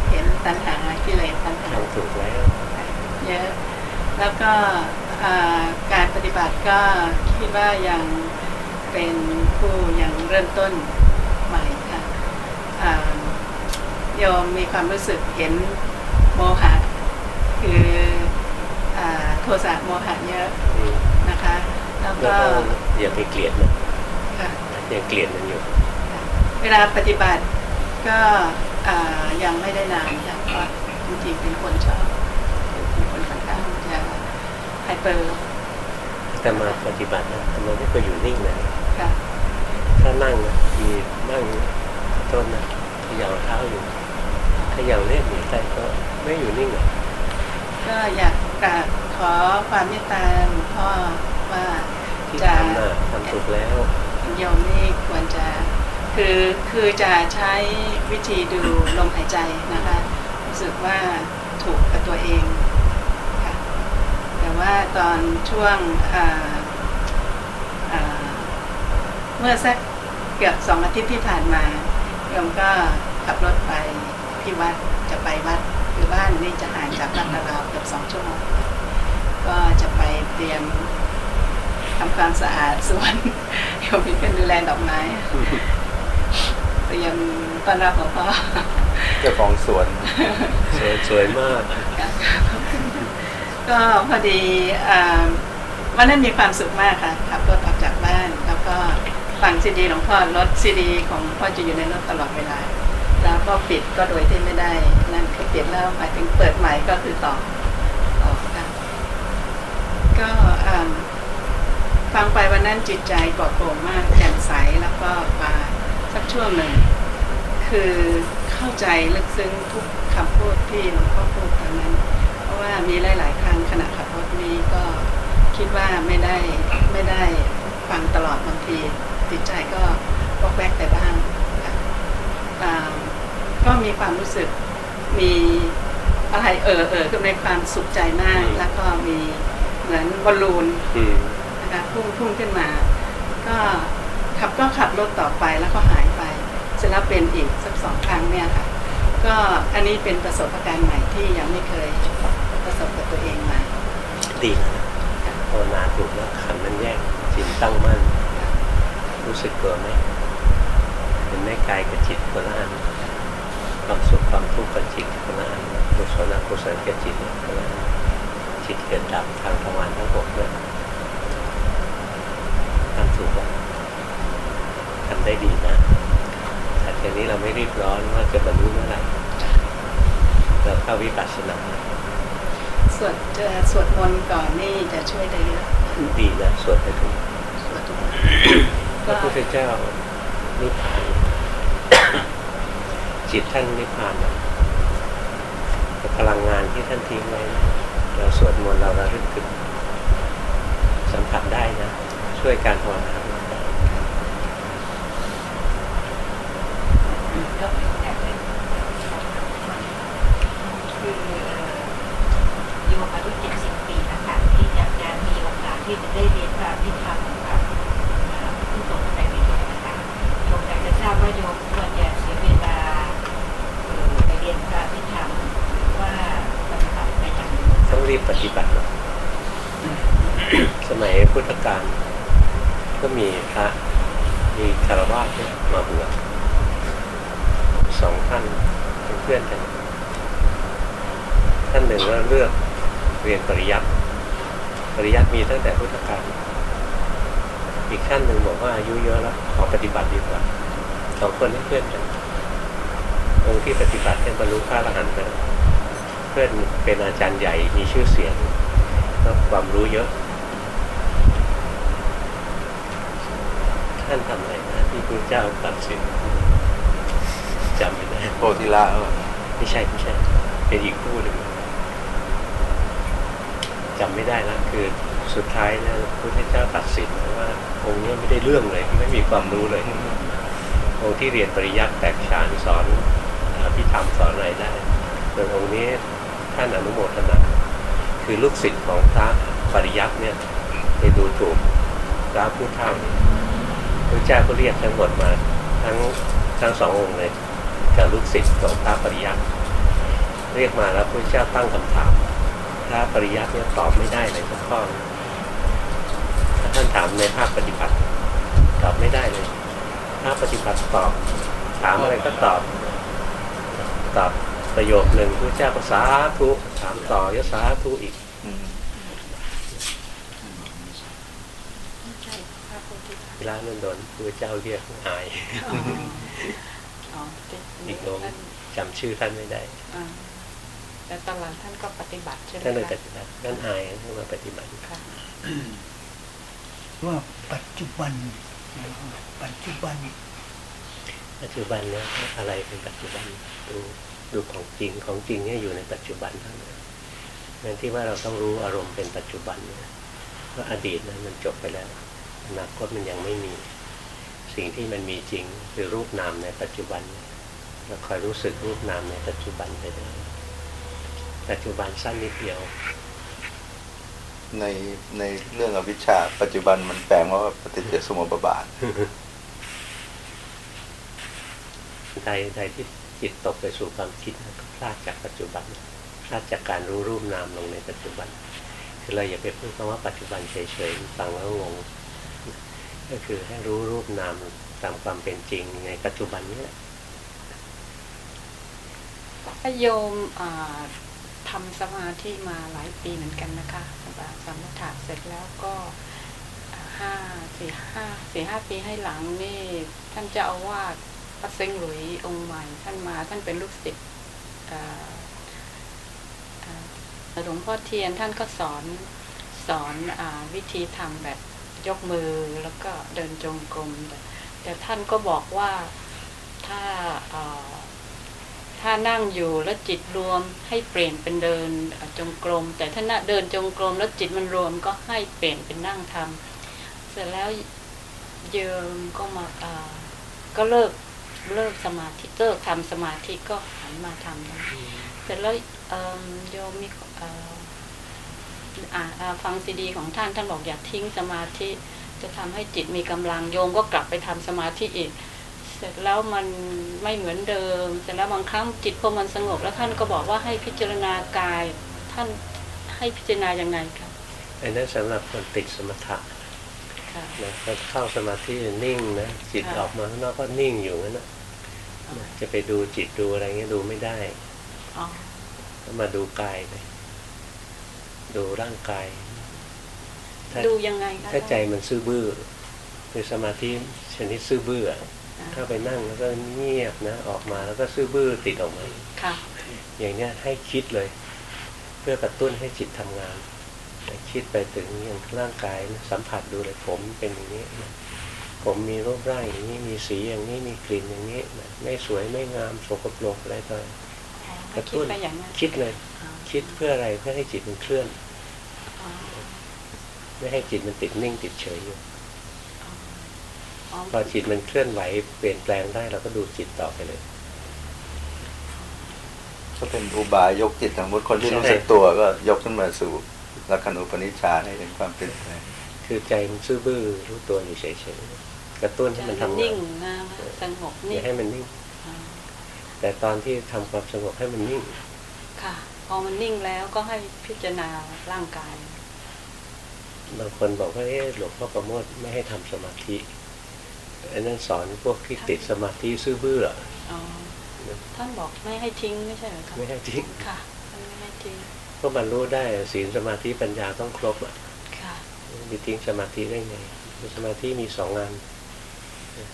[SPEAKER 4] เห็นตัณหากิเลสตัณหา
[SPEAKER 2] ทำถูกแล้ว
[SPEAKER 4] เยอะ แล้วก็อ่าการปฏิบัติก็คิดว่ายังเป็นผู้ยังเริ่มต้นใหม่ค่ะอ่าโยมมีความรู้สึกเห็นโมหะคืออาโทสะโมหะเยอะ
[SPEAKER 2] อืม
[SPEAKER 4] นะคะ แล้ว
[SPEAKER 2] แล้ว
[SPEAKER 4] ก็
[SPEAKER 2] ก็อย่าไปเกลียดมัน
[SPEAKER 4] ค่ะ
[SPEAKER 2] ยังเกลียดมันอยู่
[SPEAKER 4] เวลาปฏิบัติก็อ่ายังไม่ได้นานค่ะเพราะจริงๆเป็นคนชอบเป็นคนค่อนข้างจะไฮเปอร์
[SPEAKER 2] แต่มาปฏิบัตินะแต่มันไม่เคยอยู่นิ่งเลย
[SPEAKER 4] ค่ะ
[SPEAKER 2] ถ้านั่งนะมีนั่งต้นนะเขย่าเท้าอยู่เขย่าเล่นอยู่ใจก็ไม่อยู่นิ่งอะ
[SPEAKER 4] ก็อยากกราบขอความเมตตาหลวงพ่อ ว่า
[SPEAKER 2] ที่
[SPEAKER 4] จะ
[SPEAKER 2] ทำน่ะทำถูกแล้ว
[SPEAKER 4] โยมนี่ควรจะคือคือจะใช้วิธีดูลมหายใจนะคะรู้สึกว่าถูกกับตัวเองค่ะแต่ว่าตอนช่วงอ่าอ่าเมื่อสักเกือบสองอาทิตย์ที่ผ่านมาโยมก็ขับรถไปที่วัดจะไปวัดคือบ้านนี่จะห่างจากวัดราวๆเกือบสองชั่วโมงก็จะไปเตรียม ทำความสะอาดสวนโยมมีคนดูแลดอกไม้เตรียมต้อนรับหลวงพ่อ
[SPEAKER 1] เจ้าของสวน
[SPEAKER 2] สวยสวยมาก
[SPEAKER 4] ก็พอดีอ่าวันนั้นมีความสุขมากค่ะขับรถออกจากบ้าน แล้วก็ฟังซีดีหลวงพ่อรถซีดีของพ่อจะอยู่ในรถตลอดเวลา แล้วก็ปิดก็โดยที่ไม่ได้ นั่นคือปิดแล้วหมายถึงเปิดใหม่ก็คือต่อต่อค่ะก็อ่า ฟังไปวันนั้นจิตใจปลอดโปร่งมากแจ่มใสแล้วก็มาสักช่วงหนึ่ง คือเข้าใจลึกซึ้งทุกคำพูดที่หลวงพ่อพูดตอนนั้น เพราะว่ามีหลาย ๆ ครั้งขณะขับรถนี้ก็คิดว่าไม่ได้ไม่ได้ฟังตลอดบางที จิตใจก็วอกแวกไปบ้างค่ะอ่าก็มีความรู้สึกมีอะไรเออเออคือในความสุขใจมาก
[SPEAKER 2] อืม
[SPEAKER 4] แล้วก็มีเหมือนบอลลูน
[SPEAKER 2] อืม
[SPEAKER 4] นะคะพุ่งพุ่งขึ้นมา ก็ขับก็ขับรถต่อไปแล้วก็หายไปเสร็จแล้วเป็นอีกสักสองครั้งเนี่ยค่ะ ก็อันนี้เป็นประสบการณ์ใหม่ที่ยังไม่เคยประสบกับตัวเองมา
[SPEAKER 2] ดีนะภาวนาถูกแล้วขันมันแยกจิตตั้งมั่น รู้สึกตัวไหมเป็นแม่กายกับจิตคนละอันความสุขความทุกข์กับจิตคนละอันกุศลอกุศลกับจิตคนละอันจิตเกิดดับทางทวารทั้งหกด้วย ถูกแล้วทำได้ดีนะแต่ทีนี้เราไม่รีบร้อนว่าจะบรรลุเมื่อไหร่เราเข้าวิปัสสนา
[SPEAKER 4] สวดเอ่อสวดมนต์ก่อนนี่จะช่วยได้เยอะ
[SPEAKER 2] ดีนะสวดไปทุก
[SPEAKER 4] สวดทุกวัน
[SPEAKER 2] พระพุทธเจ้านิพพานจิตท่านนิพพานนะแต่พลังงานที่ท่านทิ้งไว้นะเราสวดมนต์เราระลึกถึงสัมผัสได้นะ ช่วยการภาวนาของเราได้
[SPEAKER 12] แล้วแอบเป็นคือโยมอายุเจ็ดสิบปีนะคะที่อยากจะมีโอกาสที่จะได้เรียนพระพิธรรมกับเอ่อผู้ทรงใจวิทยนะคะโยมอยากจะทราบว่าโยมควรจะเสียเวลาเอ่อไปเรียนพระพิธรรมหรือว่าปฏิบัติไปอย่างอื่น
[SPEAKER 2] ต้องรีบปฏิบัตินะ สมัยพุทธกาลก็มีพระมีคารวะเนี่ยมาบวชสองท่านเป็นเพื่อนกัน ท่านหนึ่งก็เลือกเรียนปริยัติปริยัติมีตั้งแต่พุทธกาลอีกท่านหนึ่งบอกว่าอายุเยอะแล้วขอปฏิบัติดีกว่าสองคนนี้เพื่อนกันองค์ที่ปฏิบัติเป็นบรรลุพระอรหันต์ไปแล้วเพื่อน เป็นอาจารย์ใหญ่มีชื่อเสียงแล้วความรู้เยอะ ท่านทำอะไรนะที่พระเจ้าตัดสินจำไม่ได้
[SPEAKER 1] โพธิละหรือเปล่า
[SPEAKER 2] ไม่ใช่ไม่ใช่เป็นอีกคู่หนึ่งจำไม่ได้แล้วคือสุดท้ายเนี่ยพระพุทธเจ้าตัดสินว่าองค์เนี้ไม่ได้เรื่องเลยไม่มีความรู้เลยองค์ที่เรียนปริยัติแตกฉานสอนอภิธรรมสอนอะไรได้ส่วนองค์นี้ ท่านอนุโมทนาคือลูกศิษย์ของพระปริยัติเนี่ยไปดูถูกพระผู้เฒ่าเนี่ยพระเจ้าก็เรียกทั้งหมดมาทั้งทั้งสององค์เลยกับลูกศิษย์ของพระปริยัติเรียกมาแล้วพระเจ้าตั้งคำถาม พระปริยัติเนี่ยตอบไม่ได้เลยสักข้อท่านถามในภาคปฏิบัติ ตอบไม่ได้เลยภาคปฏิบัติตอบ ถามอะไรก็ตอบ ประโยคหนึ่งพระเจ้าก็สาธุถามต่อยศสาธุอีก
[SPEAKER 1] อืม
[SPEAKER 12] ไม่ใช่พระโพธิสัตว์
[SPEAKER 2] เวลานั้นโดนพระเจ้าเรียกอาย
[SPEAKER 12] อ๋ออ๋อเป็น
[SPEAKER 2] อีกโยม
[SPEAKER 12] ท่าน
[SPEAKER 2] จำชื่อท่านไม่ได้
[SPEAKER 12] อ่าแต่ตอนหลังท่านก็ปฏิบัติใช่ไหม
[SPEAKER 2] ท่านเลยป
[SPEAKER 12] คะ
[SPEAKER 2] ฏิบัติท่านอายท่านมาปฏิบัติ
[SPEAKER 12] ค่ะ
[SPEAKER 3] ว่าปัจจุบัน ปัจจุบัน
[SPEAKER 2] ปัจจุบันเนี่ยอะไรเป็นปัจจุบันดู ดูของจริงของจริงเนี่ยอยู่ในปัจจุบันเท่านั้นนั่นที่ว่าเราต้องรู้อารมณ์เป็นปัจจุบันเนี่ยว่าอดีตนั้นมันจบไปแล้วอนาคตมันยังไม่มี สิ่งที่มันมีจริงคือรูปนามในปัจจุบันเนี่ยเราคอยรู้สึกรูปนามในปัจจุบันไปเลยปัจจุบันสั้นนิดเดียว
[SPEAKER 1] ในในเรื่องอวิชชา ปัจจุบันมันแปลว่าปฏิจจสมุปบาท
[SPEAKER 2] ใดใดที่ จิตตกไปสู่ความคิดพลาดจากปัจจุบันพลาดจากการรู้รูปนามลงในปัจจุบัน คือเราอย่าไปพูดคำว่าปัจจุบันเฉยๆฟังแล้วงงก็คือให้รู้รูปนามตามความเป็นจริงในปัจจุบันนี้แหละ
[SPEAKER 12] พระโยมอ่าทำสมาธิมาหลายปีเหมือนกันนะคะสำหรับสมถะเสร็จแล้วก็ห้าสี่ห้าสี่ห้าปีให้หลังนี่ท่านเจะเอาวา พระเซงหลุยองค์ใหม่ ท่านมาท่านเป็นลูกศิษย์หลวงพ่อเทียนท่านก็สอนสอนอวิธีทำแบบยกมือแล้วก็เดินจงกรมแต่แต่ท่านก็บอกว่าถ้าถ้านั่งอยู่แล้วจิตรวมให้เปลี่ยนเป็นเดินจงกรม แต่ถ้าน่ะเดินจงกรมแล้วจิตมันรวมก็ให้เปลี่ยนเป็นนั่งทำเสร็จแล้วโยมก็มาก็เลิก เลิกสมาธิเลิกทำสมาธิก็หันมาทำนะเสร็จแล้วเอิ่มโยมมีเอ่ออ่าอ่าฟังซีดีของท่านท่านบอกอย่าทิ้งสมาธิจะทำให้จิตมีกำลังโยมก็กลับไปทำสมาธิอีก เสร็จแล้วมันไม่เหมือนเดิม เสร็จแล้วบางครั้งจิตพอมันสงบแล้วท่านก็บอกว่าให้พิจารณากาย ท่านให้พิจารณายังไงครับ
[SPEAKER 2] อันนั้นสำหรับคนติดสมถะ
[SPEAKER 12] ค่ะ
[SPEAKER 2] นะก็เข้าสมาธินิ่งนะจิต
[SPEAKER 12] ค่ะ
[SPEAKER 2] ออกมาข้างนอกก็นิ่งอยู่นั่นนะนะจะไปดูจิตดูอะไรเงี้ยดูไม่ได้
[SPEAKER 12] อ๋อ
[SPEAKER 2] ก็มาดูกายไปดูร่างกายถ้า
[SPEAKER 12] ดูยังไงคะ
[SPEAKER 2] ถ้าใจมันซื่อบื้อคือสมาธิชนิดซื่อบื้ออะ
[SPEAKER 12] อ่า
[SPEAKER 2] เข้าไปนั่งแล้วก็เงียบนะออกมาแล้วก็ซื่อบื้อติดออกมา
[SPEAKER 12] ค่ะ
[SPEAKER 2] อย่างเนี้ยให้คิดเลย เพื่อกระตุ้นให้จิตทำงาน คิดไปถึงอย่างร่างกายนะสัมผัสดูเลยผมเป็นอย่างนี้นะผมมีรูปร่างอย่างนี้มีสีอย่างนี้มีกลิ่นอย่างนี้นะไม่สวยไม่งามโสกปรกอะไรต่ออะไรกระ
[SPEAKER 4] คิด
[SPEAKER 2] ตุ้น
[SPEAKER 4] ไปอย่างนั้น
[SPEAKER 2] คิดเลย คิดเพื่ออะไรเพื่อให้จิตมันเคลื่อน
[SPEAKER 4] อ๋อ
[SPEAKER 2] ไม่ให้จิตมันติดนิ่งติดเฉยอยู่
[SPEAKER 4] อ๋อ
[SPEAKER 2] พอจิตมันเคลื่อนไหวเปลี่ยนแปลงได้เราก็ดูจิตต่อไปเลย
[SPEAKER 1] ก็เป็นอุบายยกจิตสมมติคนที่
[SPEAKER 2] ใช่
[SPEAKER 1] รู้สึกตัวก็ยกขึ้นมาสู่ ลักขณูปนิชฌานให้เห็นความเปลี่ยนแปลง
[SPEAKER 2] คือใจมันซื่อบื้อรู้ตัวอยู่เฉยๆกระตุ้นให้มันทำงา
[SPEAKER 4] นิ่
[SPEAKER 2] น
[SPEAKER 4] งนะสงบ
[SPEAKER 2] อ
[SPEAKER 4] นิ่
[SPEAKER 2] ย่างให้มันนิ่ง
[SPEAKER 4] อ๋อ
[SPEAKER 2] แต่ตอนที่ทำความสงบให้มันนิ่ง
[SPEAKER 4] ค่ะ พอมันนิ่งแล้วก็ให้พิจารณาร่างกาย
[SPEAKER 2] บางคนบอกว่าเอ๊ะหลวงพ่อประโมทไม่ให้ทำสมาธิอันนั้นสอนพวกที่ติดสมาธิซื่อบื้อเหรอ
[SPEAKER 4] อ๋อท่านบอกไม่ให้ทิ้งไม่ใช่เหรอคะ
[SPEAKER 2] ไม่ให้ทิ้ง
[SPEAKER 4] ค่ะท่านไม่ให้ทิ้ง
[SPEAKER 2] ก็บรรลุได้ศีลสมาธิปัญญาต้องครบอะ
[SPEAKER 4] ค่ะ
[SPEAKER 2] จะทิ้งสมาธิได้ไงสมาธิมีสองงาน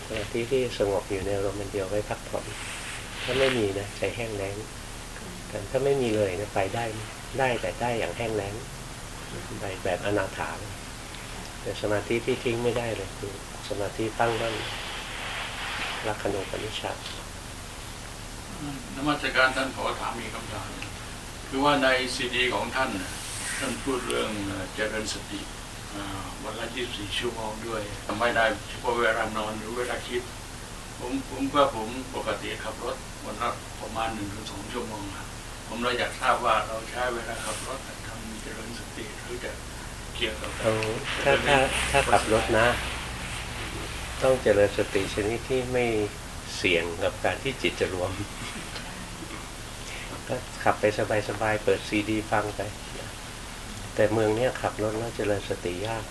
[SPEAKER 2] สมาธิที่สงบอยู่ในอารมณ์เดียวไว้พักผ่อนถ้าไม่มีนะใจแห้งแล้งแต่ถ้าไม่มีเลยนะไปได้ได้แต่ได้อย่างแห้งแล้งไปแบบอนาถาเลยแต่สมาธิที่ทิ้งไม่ได้เลยคือสมาธิตั้งมั่นรักขณูปนิชฌาน
[SPEAKER 6] นมัสการท่านขอถามมีคำถาม คือว่าในซีดีของท่าน ท่านพูดเรื่องเจริญสติวันละ24ชั่วโมงด้วยทำไม่ได้เฉพาะเวลานอนหรือเวลาคิด ผมผมก็ผมปกติขับรถวันละประมาณ1นถึงสองชั่วโมงครับผมเลยอยากทราบว่าเราใช้เวลาขับรถทำเจริญสติหรือจะเกี่ยวกับ
[SPEAKER 2] ถ้าถ้าถ้าขับรถนะ ต้องเจริญสติชนิดที่ไม่เสี่ยงกับการที่จิตจะรวม ก็ขับไปสบายๆ เปิดซีดีฟังไป แต่เมืองเนี้ยขับรถแล้วเจริญสติยาก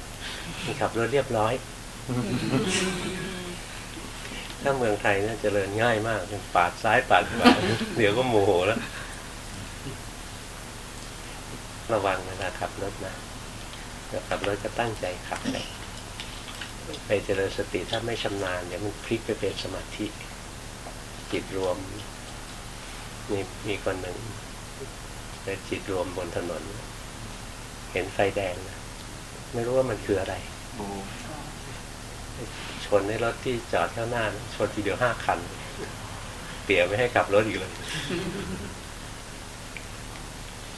[SPEAKER 2] มีขับรถเรียบร้อย ถ้าเมืองไทยเนี่ยเจริญง่ายมากปาดซ้ายปาดขวาเดี๋ยวก็โมโหแล้ว ระวังเวลาขับรถนะขับรถก็ตั้งใจขับไปไปเจริญสติถ้าไม่ชำนาญเดี๋ยวมันพลิกไปเป็นสมาธิจิตรวม มีมีคนหนึ่งไปจิตรวมบนถนน เห็นไฟแดงนะไม่รู้ว่ามันคืออะไรชนในรถที่จอดข้างหน้านะชนทีเดียวห้าคัน เปียไม่ให้ขับรถอีกเลย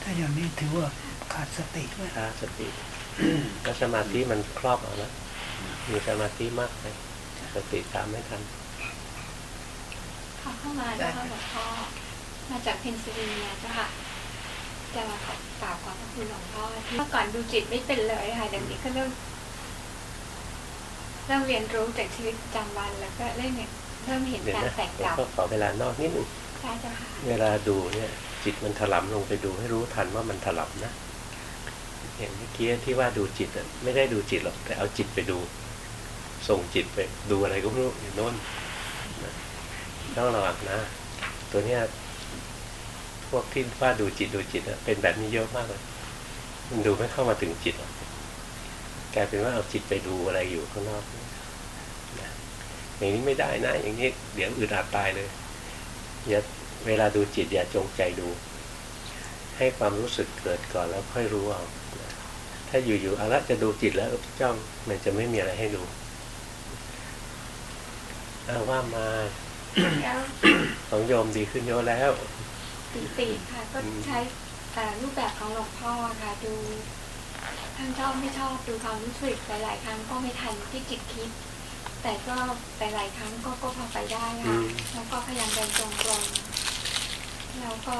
[SPEAKER 3] ถ้าอย่างนี้ถือว่าขาดสติไหม
[SPEAKER 2] ถ้าสติ ก็สมาธิมันครอบเอาแล้วมีสมาธิมากไปสติตามไม่ทัน
[SPEAKER 13] ขอเข้ามาเจ้าค่ะหลวงพ่อ มาจากเพนซิลเวเนียเจ้าค่ะจะมาขอกราบขอบพระคุณหลวงพ่อที่เมื่อก่อนดูจิตไม่เป็นเลยค่ะเดี๋ยวนี้ก็เริ่มเริ่มเรียนรู้จากชีวิตประจำวันแล้วก็เริ่มเห็นเริ่มเห็น
[SPEAKER 2] เดี๋ยว
[SPEAKER 13] การ
[SPEAKER 2] นะ
[SPEAKER 13] แตก
[SPEAKER 2] เดี๋ยว
[SPEAKER 13] ดับ
[SPEAKER 2] ก็ขอเวลานอกนิดหนึ่ง
[SPEAKER 13] ใช่เจ้าค่ะ
[SPEAKER 2] เวลาดูเนี่ยจิตมันถลำลงไปดูให้รู้ทันว่ามันถลำนะอย่างเมื่อกี้ที่ว่าดูจิตอะไม่ได้ดูจิตหรอกแต่เอาจิตไปดู ส่งจิตไปดูอะไรก็ไม่รู้อยู่โน่นนะต้องระวังนะ ตัวเนี้ย พวกที่ว่าดูจิตดูจิตอะเป็นแบบนี้เยอะมากเลย มันดูไม่เข้ามาถึงจิตหรอกกลายเป็นว่าเอาจิตไปดูอะไรอยู่ข้างนอกนะอย่างนี้ไม่ได้นะ อย่างนี้เดี๋ยวอึดอัดตายเลยอย่าเวลาดูจิตอย่าจงใจดู ให้ความรู้สึกเกิดก่อนแล้วค่อยรู้เอานะถ้าอยู่ๆเอาละจะดูจิตแล้วจ้องมันจะไม่มีอะไรให้ดูเอาว่ามา
[SPEAKER 13] แล้ว
[SPEAKER 2] ของโยมดีขึ้นเยอะแล้ว
[SPEAKER 13] ปีติค่ะ ก็ใช้แต่รูปแบบของหลวงพ่อค่ะ ดูท่านชอบไม่ชอบดูความรู้สึกหลายๆครั้งก็ไม่ทันที่จิตคิด แต่ก็หลายๆครั้งก็ก็พอไปได้
[SPEAKER 2] อื
[SPEAKER 13] ค่ะ
[SPEAKER 2] ม
[SPEAKER 13] แล้วก็พยายามเดินตรงๆแล้วก็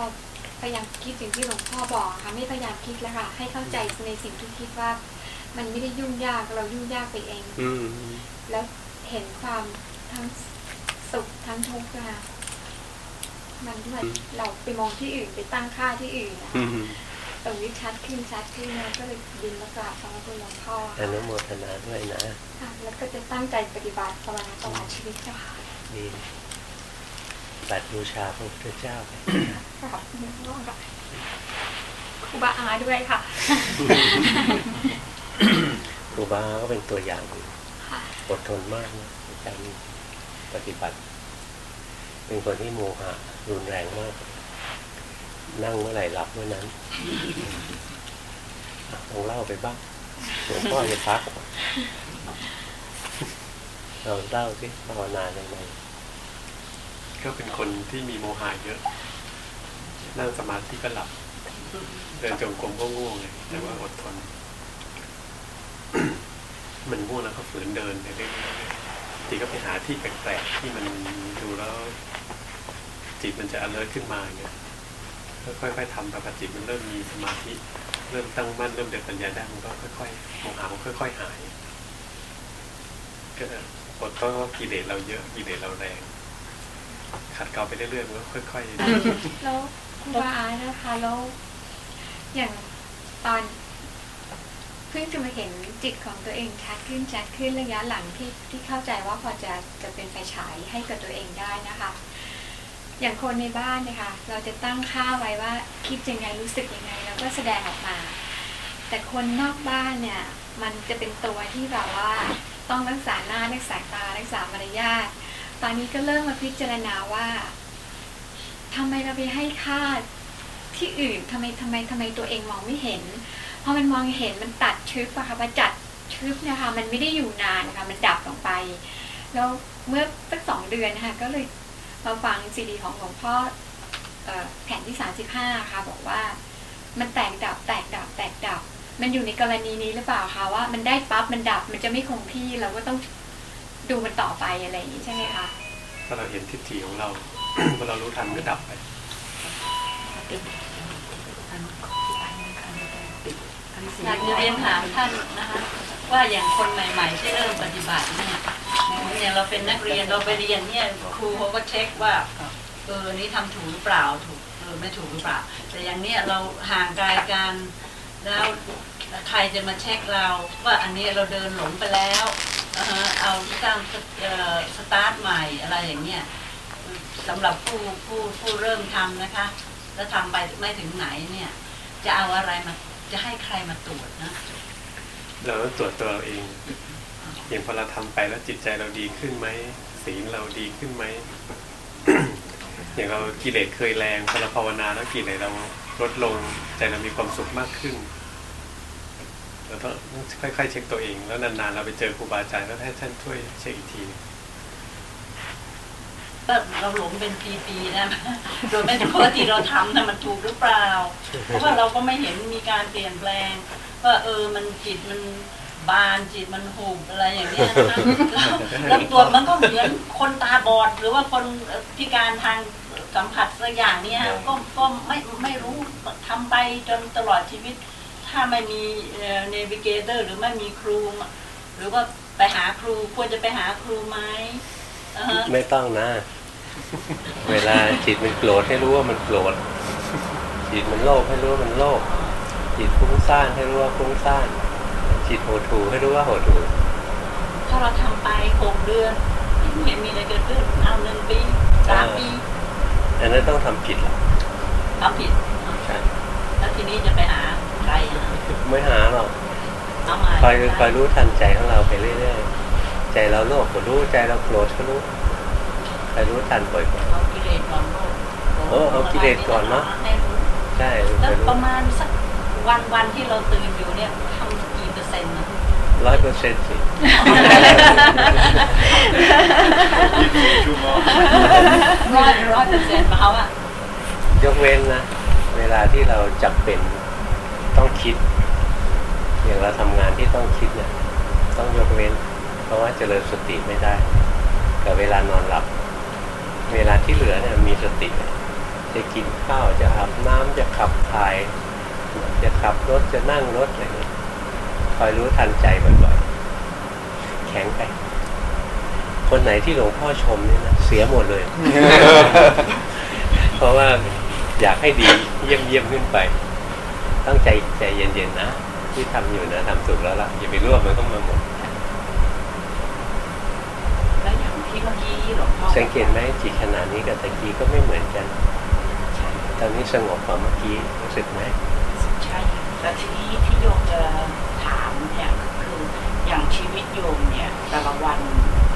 [SPEAKER 13] พยายามคิดสิ่งที่หลวงพ่อบอกค่ะไม่พยายามคิดแล้วค่ะ ให้เข้าใจในสิ่งที่คิดว่า มันไม่ได้ยุ่งยากเรายุ่งยากไปเอง
[SPEAKER 2] อืม
[SPEAKER 13] แล้วเห็นความทั้งสุขทั้งทุกข์ค่ะ มันด้วยเราไปมองที่อื่นไปตั้งค่าที่อื่นนะ
[SPEAKER 2] อื
[SPEAKER 13] คะ
[SPEAKER 2] ม
[SPEAKER 13] ตรงนี้ชัดขึ้นชัดขึ้นนะก็เลยบินมากราบขอบพระคุณหลวงพ่อ
[SPEAKER 2] อ
[SPEAKER 13] ค่ะ
[SPEAKER 2] นุโมทนาด้วยนะ
[SPEAKER 13] ค่ะแล้วก็จะตั้งใจปฏิบัติตลอดตลอดชีวิตเจ้าค่ะ
[SPEAKER 2] ดีบัตรบูชาพระพุทธเจ้าไป
[SPEAKER 13] ขอบคุณหลวงพ่อค่ะครูบาอาด้วยค่ะ
[SPEAKER 2] ครูบาก็เป็นตัวอย่าง
[SPEAKER 13] ค่ะ
[SPEAKER 2] อดทนมากนะในการปฏิบัติ เป็นคนที่โมหะรุนแรงมาก นั่งเมื่อไหร่หลับเมื่อนั้นลองเล่าไปบ้างหลวงพ่อจะพักเราเล่าสิภาวนายังไง
[SPEAKER 14] ก็เป็นคนที่มีโมหะเยอะ นั่งสมาธิก็หลับ เดินจงกรมก็ง่วงเลย แต่ว่าอดทน มันง่วงแล้วก็ฝืนเดินไปเรื่อยๆ ทีก็ไปหาที่แปลกๆที่มันดูแล้ว จิตมันจะ alert ขึ้นมาเงี้ยค่อยๆทำไปพอจิตมันเริ่มมีสมาธิเริ่มตั้งมั่นเริ่มเดินปัญญาได้มันก็ค่อยๆโมหะมันค่อย ๆ หายก็อดก็กิเลสเราเยอะกิเลสเราแรงขัดเกลาไปเรื่อยๆมันก็ค่อยๆ
[SPEAKER 13] แล้วคุณบาอานะคะแล้วอย่างตอน เพิ่งจะมาเห็นจิตของตัวเองชัดขึ้นชัดขึ้นระยะหลังที่ที่เข้าใจว่าพอจะจะเป็นไฟฉายให้กับตัวเองได้นะคะ อย่างคนในบ้านเนี่ยค่ะเราจะตั้งค่าไว้ว่าคิดยังไงรู้สึกยังไงแล้วก็แสดงออกมา แต่คนนอกบ้านเนี่ย มันจะเป็นตัวที่แบบว่าต้องรักษาหน้ารักษาตารักษามารยาทตอนนี้ก็เริ่มมาพิจารณาว่าทำไมเราไปให้ค่าที่อื่นทำไมทำไมทำไมตัวเองมองไม่เห็น อมันมองเห็นมันตัดชึบอะค่ะพอจัดชึบเนะคะมันไม่ได้อยู่นานนะคะมันดับลงไป แล้วเมื่อสักสองเดือนนะคะก็เลยมาฟังซีดีของหลวงพ่อเอ่อแผ่นที่สามสิบห้าค่ะบอกว่า มันแตกดับแตกดับแตกดับ มันอยู่ในกรณีนี้หรือเปล่าคะว่ามันได้ปั๊บมันดับมันจะไม่คงที่เราก็ต้องดูมันต่อไปอะไรอย่างนี้ใช่ไหมคะ
[SPEAKER 14] ถ้าเราเห็นทิฏฐิของเราพอเรารู้ทันก็ดับไป
[SPEAKER 12] อยากจะเรียนถามท่านนะคะว่าอย่างคนใหม่ ๆ ที่เริ่มปฏิบัติเนี่ยอย่างเราเป็นนักเรียนเราไปเรียนเนี่ยครูเขาก็เช็คว่าเออนี่ทำถูกหรือเปล่าถูกเออไม่ถูกหรือเปล่า แต่อย่างเนี้ยเราห่างไกลกันแล้วใครจะมาเช็คเรา ว่าอันนี้เราเดินหลงไปแล้วเอาตั้งสตาร์ทใหม่อะไรอย่างเงี้ยสำหรับผู้ผู้ผู้เริ่มทำนะคะ แล้วทำไปไม่ถึงไหนเนี่ย จะเอาอะไรมา จะให้ใครมาตรวจนะ
[SPEAKER 14] เราต้องตรวจตัวเราเอง อย่างพอเราทำไปแล้วจิตใจเราดีขึ้นไหมศีลเราดีขึ้นไหมอย่างเรากิเลสเคยแรงพอเราภาวนาแล้วกิเลสเราลดลงใจเรามีความสุขมากขึ้นเราต้องค่อยๆเช็คตัวเอง แล้วนานๆเราไปเจอครูบาอาจารย์แล้วให้ท่านช่วยเช็คอีกที หนึ่ง
[SPEAKER 12] ก็เราหลงเป็นปีๆนะโดยไม่รู้ว่าที่เราทำนะมันถูกหรือเปล่า เพราะว่าเราก็ไม่เห็นมีการเปลี่ยนแปลงว่าเออมันจิตมันบานจิตมันหุบอะไรอย่างเงี้ยนะแล้วแล้วตัวมันก็เหมือนคนตาบอด หรือว่าคนพิการทางสัมผัสสักอย่างเนี้ยก็ก็ไม่ไม่รู้ทำไปจนตลอดชีวิต ถ้าไม่มีเนวิเกเตอร์ หรือไม่มีครู หรือว่าไปหาครูควรจะไปหาครูไหมอ่าฮะ
[SPEAKER 2] ไม่ต้องนะ เวลาจิตมันโกรธให้รู้ว่ามันโกรธจิตมันโลภให้รู้ว่ามันโลภจิตฟุ้งซ่านให้รู้ว่าฟุ้งซ่านจิตโหดหูให้รู้ว่าโหดหู
[SPEAKER 12] ถ้าเราทำไปหกเดือนไม่เห็นมีอะไรเกิดขึ้นเอาหนึ่งปีสามปี
[SPEAKER 2] อันนั้นต้องทำผิดละ
[SPEAKER 12] ทำผิด
[SPEAKER 2] ใช่
[SPEAKER 12] แล้วทีนี้จะไปหาใครอะ
[SPEAKER 2] ไม่หาหรอก
[SPEAKER 12] เอามา
[SPEAKER 2] คอยคอยรู้ทันใจของเราไปเรื่อยๆใจเราโลภก็รู้ใจเราโกรธก็รู้ คอยรู้ทันบ่อย
[SPEAKER 12] เอากิเลสก่อนโลก
[SPEAKER 2] ๆเออเอากิเลสก่อนเนาะ
[SPEAKER 12] ให้รู้
[SPEAKER 2] ใช่
[SPEAKER 12] แล้
[SPEAKER 2] คอยรู้
[SPEAKER 12] วประมาณสักวันวันที่เราตื่นอยู่เนี่ยทำกี่เปอร์เซ็นต์นะ
[SPEAKER 2] ร้อยเปอร์เซ็นต์สิ
[SPEAKER 6] ชั่วโมง
[SPEAKER 12] ร้อยร้อยเปอร์เซ็นต์มาเขาอะ
[SPEAKER 2] ยกเว้นนะ เวลาที่เราจำเป็นต้องคิด อย่างเราทำงานที่ต้องคิดเนี่ย ต้องยกเว้น เพราะว่าเจริญสติไม่ได้ กับเวลานอนหลับ เวลาที่เหลือเนี่ยมีสติ จะกินข้าวจะอาบน้ำจะขับถ่าย จะขับรถจะนั่งรถอะไรเงี้ยคอยรู้ทันใจบ่อยๆแข็งไป คนไหนที่หลวงพ่อชมเนี่ยนะเสียหมดเลย เพราะว่าอยากให้ดีเยี่ยมเยี่ยมๆขึ้นไปต้องใจใจเย็นๆนะที่ทำอยู่นะทำถูกแล้วล่ะอย่าไปรวบมันเข้ามาหมด
[SPEAKER 12] แล้วอย่างที่เมื่อกี้หลวงพ่อ
[SPEAKER 2] สังเกตไหมจิตขนาดนี้กับตะกี้ก็ไม่เหมือนกัน ตอนนี้สงบกว่าเมื่อกี้รู้สึกไหม
[SPEAKER 7] ใช่แล้วทีนี้ที่โยมจะถามเนี่ยก็คืออย่างชีวิตโยมเนี่ยแต่ละวัน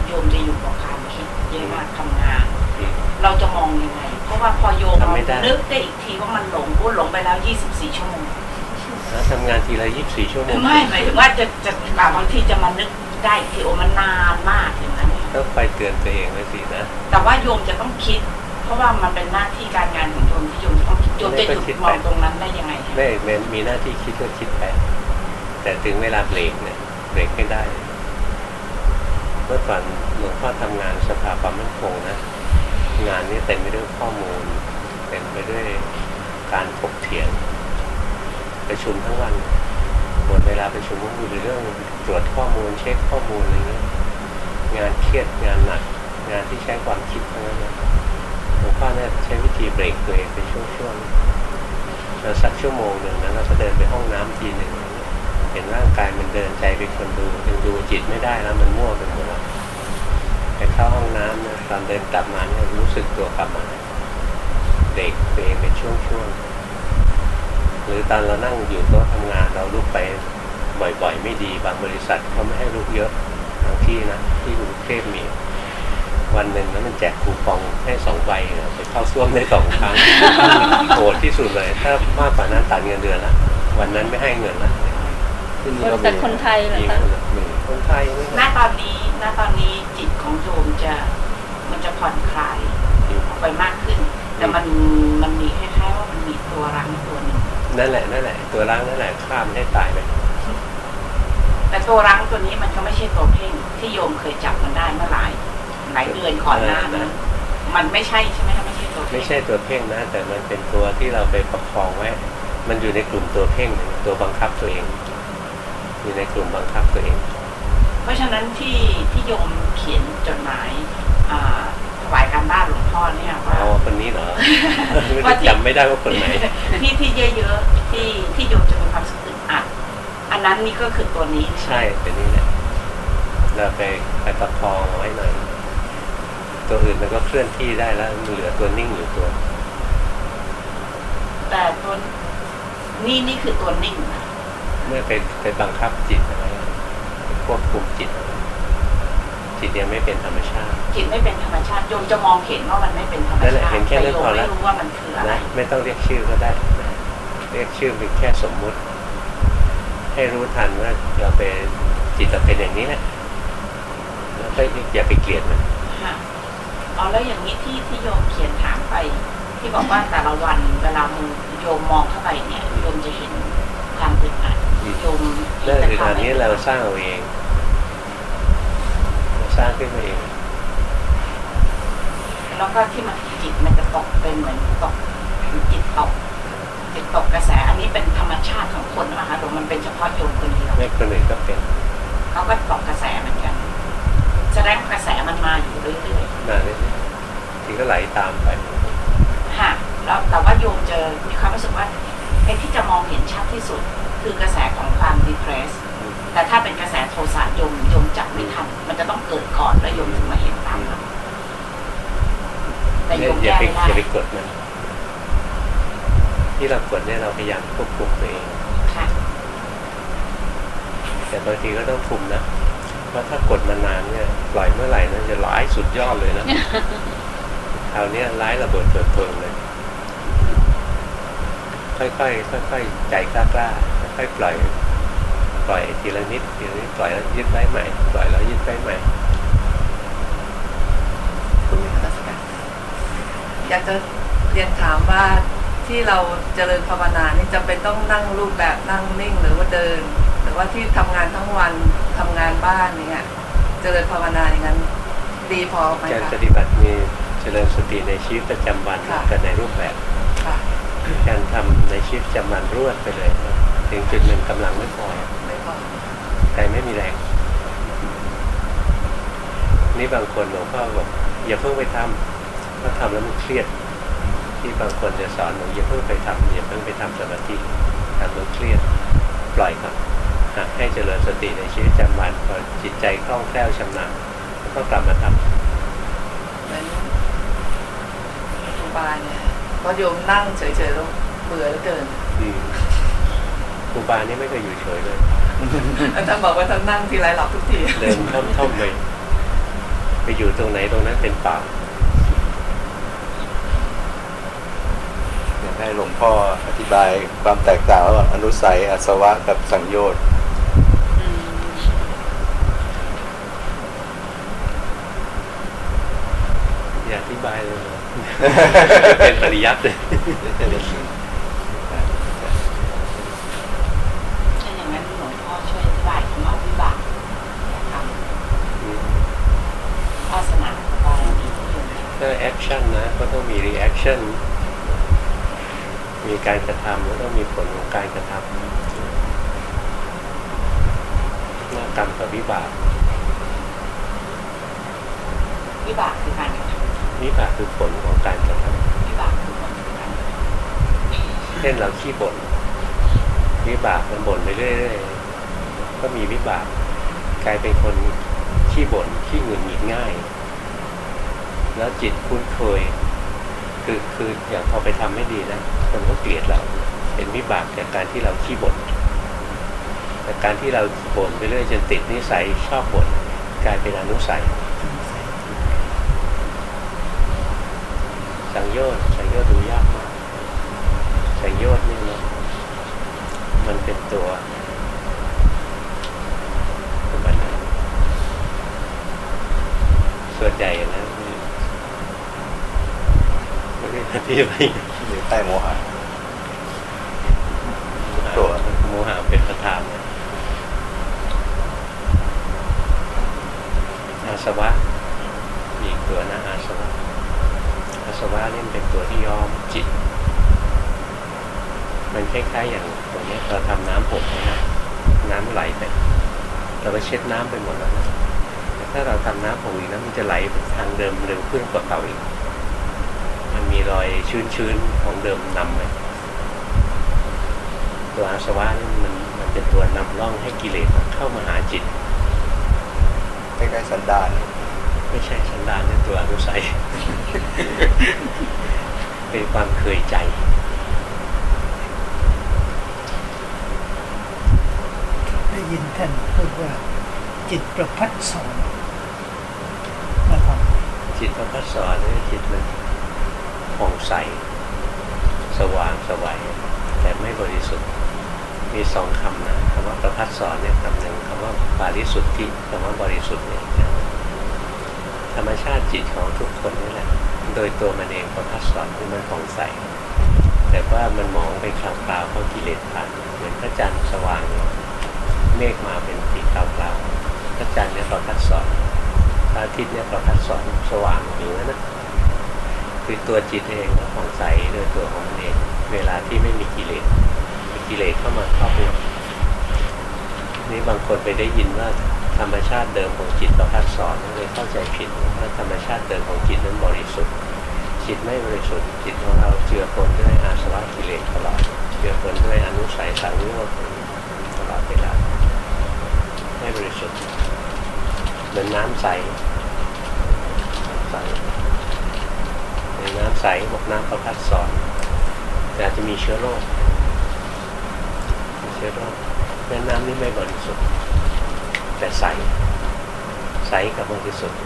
[SPEAKER 7] โยมจะอยู่กับความคิดเยอะมากทำงาน
[SPEAKER 2] ที
[SPEAKER 7] เราจะมองยังไง เพราะว่าพอโยม
[SPEAKER 2] ทำไม่ได้
[SPEAKER 7] นึกได้อีกทีว่ามันหลงก็หลงไปแล้ว 24 ชั่วโมง
[SPEAKER 2] แล้วทำงานทีละยี่สิบสี่ชั่วโมง
[SPEAKER 7] ไม่หมายถึงว่าจะจะบางทีจะมานึกได้อีกทีโอ้มันนานมากอย่างนั้น
[SPEAKER 2] ต้องไปเตือนตัวเองไว้สินะ
[SPEAKER 7] แต่ว่าโยมจะต้องคิด เพราะว่ามันเป็นหน้าที่การงานของโยมที่โยมจะต้องคิดโยมจะหยุดมองตรงนั้นได้ยังไง
[SPEAKER 2] ไม่ไม่มีหน้าที่คิดก็คิดไป แต่ถึงเวลาเบรกเนี่ยเบรกไม่ได้เมื่อก่อนหลวงพ่อทำงานสภาความมั่นคงนะ งานนี้เต็มไปด้วยข้อมูลเต็มไปด้วยการถกเถียงประชุมทั้งวันหมดเวลาประชุมก็คุยเรื่องตรวจข้อมูลเช็คข้อมูลอะไรเงี้ย งานเครียดงานหนัก งานที่ใช้ความคิดทั้งนั้นหลวงพ่อเนี่ยใช้วิธีเบรกตัวเองเป็นช่วงๆแล้วสักชั่วโมงหนึ่งนะเราก็เดินไปห้องน้ำทีหนึ่งเห็นร่างกายมันเดินใจเป็นคนดูยังดูจิตไม่ได้แล้วมันมั่วไปหมดแล้วไปเข้าห้องน้ำนี่ยตอนเดินกลับมาเนี่ยรู้สึกตัวกลับมาเบรกตัวเองเป็นช่วงๆหรือตอนเรานั่งอยู่โต๊ะทำงานเราลุกไปบ่อยๆ ไม่ดีบางบริษัทเขาไม่ให้ลุกเยอะ ที่นะที่กรุงเทพมีวันหนึ่งแล้วมันแจกคูปองให้สองใบเนี่ยไปเข้าซ่วมได้สองครั้งโหดที่สุดเลย ถ้ามากกว่านั้นตัดเงินเดือนละวันนั้นไม่ให้เงินละ
[SPEAKER 1] ที่นี่ก็มี
[SPEAKER 4] แต่คนไทยเหรอ
[SPEAKER 2] มี
[SPEAKER 4] คะ
[SPEAKER 2] มีคนไทยไม่
[SPEAKER 7] ณตอนนี้ณตอนนี้จิตของโยมจะมันจะผ่อนคลายออกไปมากขึ้น แต่มันมันมีคล้ายๆว่ามันมีตัวรั้งตัวหนึ่ง
[SPEAKER 2] นั่นแหละนั่นแหละ ตัวร่างนั่นแหละข้ามให้ตายไป
[SPEAKER 7] แต่ตัวรั้งตัวนี้มันก็ไม่ใช่ตัวเพ่งที่โยมเคยจับมันได้เมื่อหลายหลายเดือนก่อนหน้านั้นมันไม่ใช่ใช่ไหมคะไม่ใช่ตัวเพ่ง
[SPEAKER 2] ไม่ใช่ตัวเพ่งนะ แต่มันเป็นตัวที่เราไปประคองไว้ มันอยู่ในกลุ่มตัวเพ่งตัวบังคับตัวเอง อยู่ในกลุ่มบังคับตัวเอง
[SPEAKER 7] เพราะฉะนั้นที่ที่โยมเขียนจดหมายอ่าถวายการบ้านหลวงพ่อเนี่ยว่า
[SPEAKER 2] เอาคนนี้เหรอไม่ได้จำไม่ได้ว่าคนไหน
[SPEAKER 7] ที่ที่เยอะๆที่ที่โยมจะมีความสึกอึดอัดอัน นั้นนี่ก็คือตัวนี้
[SPEAKER 2] ใช่เป็นนี่แหละเราไปไปประคองเอาไว้หน่อยตัวอื่นมันก็เคลื่อนที่ได้แล้วมันเหลือตัวนิ่งอยู่ตัว
[SPEAKER 7] แต่ตัวนี่นี่คือตัวนิ่งนะ
[SPEAKER 2] เมื่อไปไปบังคับจิตเอาไว้ไปควบคุมจิตเอาไว้จิตยังไม่เป็นธรรมชาติ
[SPEAKER 7] จิตไม่เป็นธรรมชาติโยมจะมองเห็นว่ามันไม่เป็นธรรม
[SPEAKER 2] นั่นแหละ
[SPEAKER 7] ชาติ
[SPEAKER 2] เห็นแค่
[SPEAKER 7] แต่
[SPEAKER 2] นั้น
[SPEAKER 7] โยม
[SPEAKER 2] พอแล้
[SPEAKER 7] ไม่
[SPEAKER 2] ว
[SPEAKER 7] รู้ว่ามันคืออะไร
[SPEAKER 2] นะไม่ต้องเรียกชื่อก็ได้นะเรียกชื่อเป็นแค่สมมุติ ให้รู้ทันว่าเราไปจิตเราเป็นอย่างนี้แหละแล้วก็อย่าไปเกลียดมัน
[SPEAKER 7] ค่ะอ๋อแล้วอย่างนี้ที่ที่โยมเขียนถามไป ที่บอกว่าแต่ละวันเวลามือโยมมองเข้าไปเนี่ยโยมจะเห็นความอึดอัดโยม
[SPEAKER 2] เรื่องอื่นอันนี้เราสร้างเอาเองเราสร้างขึ้นมาเอง
[SPEAKER 7] แล้วก็ที่มันจิตมันจะตกเป็นเหมือนตกจิตตก จิตตกกระแส อันนี้เป็นธรรมชาติของคนนะคะหรือมันเป็นเฉพาะโยมคนเดียว
[SPEAKER 2] ไม่คนอื่นก็เป็น
[SPEAKER 7] เขาก็ตกกระแสเหมือนกันแสดงกระแสมันมาอยู่เรื่อย
[SPEAKER 2] มาเรื่อยๆทีก็ไหลตามไป
[SPEAKER 7] ๆค่ะแล้วแต่ว่าโยมเจอมีความรู้สึกว่าไอ้ที่จะมองเห็นชัดที่สุด คือกระแสของความดีเพรสแต่ถ้าเป็นกระแสโทสะโยมโยมจับไม่ทันมันจะต้องเกิดก่อนแล้วโยมถึงมาเห็นตามหลังแต่โยม
[SPEAKER 2] อย่า
[SPEAKER 7] แก้
[SPEAKER 2] ไป
[SPEAKER 7] ไม่ได้
[SPEAKER 2] อย่าไปกดมัน ที่เรากดเนี่ยเราพยายามควบคุมตัวเอง
[SPEAKER 7] ค่ะ
[SPEAKER 2] แต่บางทีก็ต้องคุมนะเพราะถ้ากดมานานเนี่ยปล่อยเมื่อไหร่นะจะร้ายสุดยอดเลยนะคราวเนี้ยร้ายระเบิดเถิดเทิงเลย ค่อยๆค่อยๆใจกล้าๆค่อยๆปล่อยปล่อยทีละนิดทีละนิดปล่อยแล้วยึดไว้ใหม่ปล่อยแล้วยึดไว้ใหม่
[SPEAKER 15] คุณมีคำถามอยากจะเรียนถามว่า ที่เราเจริญภาวนานี่จำเป็นต้องนั่งรูปแบบนั่งนิ่งหรือว่าเดิน หรือว่าที่ทำงานทั้งวันทำงานบ้านเนี่ยเจริญภาวนาอย่างนั้นดีพอไหม
[SPEAKER 2] การ
[SPEAKER 15] คะ
[SPEAKER 2] ปฏิบัติมีเจริญสติในชีวิตประจำวัน
[SPEAKER 15] ค่ะ
[SPEAKER 2] กันในรูปแบบ
[SPEAKER 15] ค่ะ
[SPEAKER 2] การทำในชีวิตประจำวันรวดไปเลยนะถึงจุดหนึ่งกำลังไม่พอ
[SPEAKER 15] ไม่พอ
[SPEAKER 2] ใจไม่มีแรงนี่บางคนหลวงพ่อบอกอย่าเพิ่งไปทำเพราะทำแล้วมันเครียด ที่บางคนจะสอนบอกอย่าเพิ่งไปทำอย่าเพิ่งไปทำสมาธิทำแล้วเครียดปล่อยครับหากให้เจริญสติในชีวิตประจำวันพอจิตใจคล่องแคล่วชำนาญก็กลับมาทำ
[SPEAKER 15] เหมือนครูบาเนี่ยพอโยมนั่งเฉยๆแล้วเบื่อเหลือเกิน
[SPEAKER 2] อืมครูบานี่ไม่เคยอยู่เฉยเลย
[SPEAKER 15] แล้วท่านบอกว่าท่านนั่งทีไรหลับทุกที
[SPEAKER 2] เดินท่อมๆไปไปอยู่ตรงไหนตรงนั้นเป็นป่า
[SPEAKER 1] ให้หลวงพ่ออธิบายความแตกต่างระหว่างอนุสัยอาสวะกับสังโยชน์
[SPEAKER 2] อย่าอธิบายเลยเหรอเป็นปริยัติเลย
[SPEAKER 7] ถ้าอย่างนั้นหลวงพ่อช่วยอธิบายคำว่าวิบากนะครับวาสนาบารมีที่อยู่ใน
[SPEAKER 2] ถ้า action นะก็ต้องมี reaction มีการกระทำแล้วต้องมีผลของการกระทำหน้ากรรมกับวิบาก
[SPEAKER 7] วิบากคือการกระท
[SPEAKER 2] วิบากคือผลของการกระทำ
[SPEAKER 7] วิบากคือผลของการกระทำ
[SPEAKER 2] เช่นเราขี้บ่นวิบากมันบ่นไปเรื่อยๆก็มีวิบากกลายเป็นคนขี้บ่นขี้หงุดหงิดง่าย แล้วจิตคุ้นเคยคือคืออย่างพอไปทำไม่ดีนะ คนก็เกลียดเรา เป็นวิบากจากการที่เราขี้บ่นแต่การที่เราบ่นไปเรื่อยจนติดนิสัยชอบบ่นกลายเป็นอนุสัย สังโยชน์สังโยชน์ดูยากมาก สังโยชน์นี่นะมันเป็นตัวมันส่วนใหญ่นะไม่ได้อธิบาย
[SPEAKER 1] อยู่ใต้โมหะ
[SPEAKER 2] ตัวโมหะ เป็นประธานอาสวะมีอีกตัวนะอาสวะอาสวะนี่เป็นตัวที่ย้อมจิต มันคล้ายๆอย่างตรงนี้เราทำน้ำหกนะน้ำไหลไปเราไปเช็ดน้ำไปหมดแล้วนะแต่ถ้าเราทำน้ำหกอีกนะมันจะไหลทางเดิมเร็วขึ้นกว่าเก่าอีก มันมีรอยชื้นๆของเดิมนำไปตัวอาสวะนี่เตัวนำร่องให้กิเลสเข้ามาหาจิต
[SPEAKER 1] ใกล้ๆสันดาน
[SPEAKER 2] ไม่ใช่สันดานเป็นตัวอนุสัยเป็นความเคยใจ
[SPEAKER 3] ได้ยินท่านพูดว่าจิตประพัดสอนนะครับ
[SPEAKER 2] จิตประพัดสอนนี่จิตมันผ่องใส สว่างสวัยแต่ไม่บริสุทธิ์ มีสองคำนะคำว่าประพัดสอนเนี่ยคำหนึ่งคำว่าบริสุทธิคำว่าบริสุทธิ์เนี่ยธรรมชาติจิตของทุกคนนี่แหละ โดยตัวมันเองประพัดสอนคือมันผ่องใส แต่ว่ามันมองไปคราวคราวๆเพราะกิเลสผ่านเหมือนพระจันทร์สว่าง เมฆมาเป็นสีคราวคราวๆพระจันทร์เนี่ยประพัดสอนพระอาทิตย์เนี่ยประพัดสอนสว่างอยู่นั่นนะคือตัวจิตเองก็ผ่องใสโดยตัวของมันเอง เวลาที่ไม่มีกิเลส กิเลสเข้ามาครอบงำนี่บางคนไปได้ยินว่าธรรมชาติเดิมของจิตประพัดสอนเลยเข้าใจผิดว่าธรรมชาติเดิมของจิตนั้นบริสุทธิ์จิตไม่บริสุทธิ์จิตของเราเจือปนด้วยอาสวะกิเลสตลอดเจือปนด้วยอนุสัยสังโยชน์ตลอดเวลาไม่บริสุทธิ์เหมือนน้ำใสใสน้ำใสบอกน้ำประพัดสอนแต่จะมีเชื้อโรค เชื้อโรคแม่น้ำนี่ไม่บริสุทธิ์ แต่ใส ใสกับบริสุทธิ์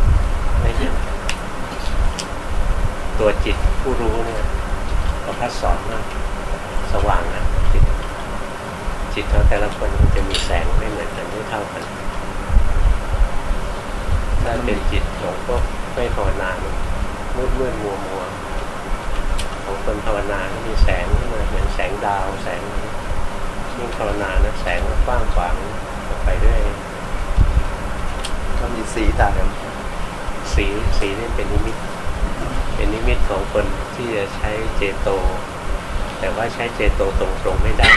[SPEAKER 2] ไม่เหมือนกันตัวจิตผู้รู้เนี่ยประพัดสอนมากสว่างนะจิตจิตของแต่ละคนมันจะมีแสงไม่เหมือนกันไม่เท่ากันถ้าเป็นจิตของพวกไม่ภาวนามืดมืดมัวมัวของคนภาวนาก็มีแสงขึ้นมาเหมือนแสงดาวแสง ยิ่งภาวนานะแสงก็กว้างขวางออกไปเรื่อย
[SPEAKER 1] ก็มีสีต่างกัน
[SPEAKER 2] สีสีนี่เป็นนิมิต เป็นนิมิตของคนที่จะใช้เจโต แต่ว่าใช้เจโตตรงๆไม่ได้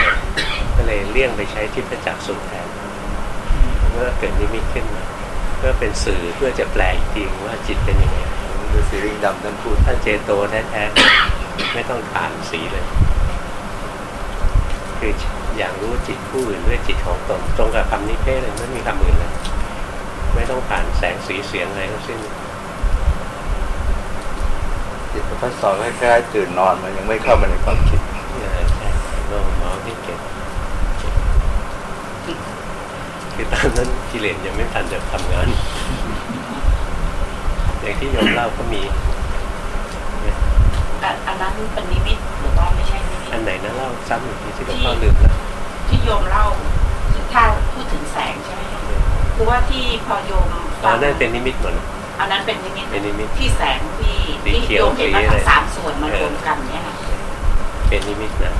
[SPEAKER 2] ก็เลยเลี่ยงไปใช้ทิพจักษุแทนเมื่อเกิดนิมิตขึ้นมาเพื่อเป็นสื่อเพื่อจะแปลอีกทีว่าจิตเป็นยังไง
[SPEAKER 1] ดูสีริงดำท่านพูด
[SPEAKER 2] ถ้าเจโตแท้ๆไม่ต้องผ่านสีเลยคือ อย่างรู้จิตผู้อื่นด้วยจิตของตนตรงกับคำนี้เป๊ะเลยไม่มีคำอื่นเลยไม่ต้องผ่านแสงสีเสียงอะไรทั้งสิ้น
[SPEAKER 1] จิตประพัดสอนคล้ายๆตื่นนอนมันยังไม่เข้ามาในความคิด
[SPEAKER 2] ใช่ใช่โลกหมอที่เก็บคือตอนนั้นกิเลสยังไม่ทันจะทำงาน อย่างที่โยมเล่าก็มี
[SPEAKER 7] อันอันนั้นเป็นนิมิตหรือว่าไม่ใช่นิ
[SPEAKER 2] นไหนนะเล่าซ้ำอีกทีที่หลวงพ่อลืมแล้ว
[SPEAKER 7] ที่โยมเล่าถ้าพูดถึงแสงใช่ไหมคะคือว่าที่พอโยม
[SPEAKER 2] ตอนนั้นเป็นนิมิตหมดเลย
[SPEAKER 7] อันนั้นเป็นนิมิต
[SPEAKER 2] เป็นนิมิต
[SPEAKER 7] ที่แสงที่
[SPEAKER 2] สี
[SPEAKER 7] ที่
[SPEAKER 2] เขีย
[SPEAKER 7] โยวมเห็นว่า
[SPEAKER 2] สีอะไร
[SPEAKER 7] ทั้งสามส่วนมารวมกันเนี่ยค่ะ
[SPEAKER 2] เป็นนิมิตนะ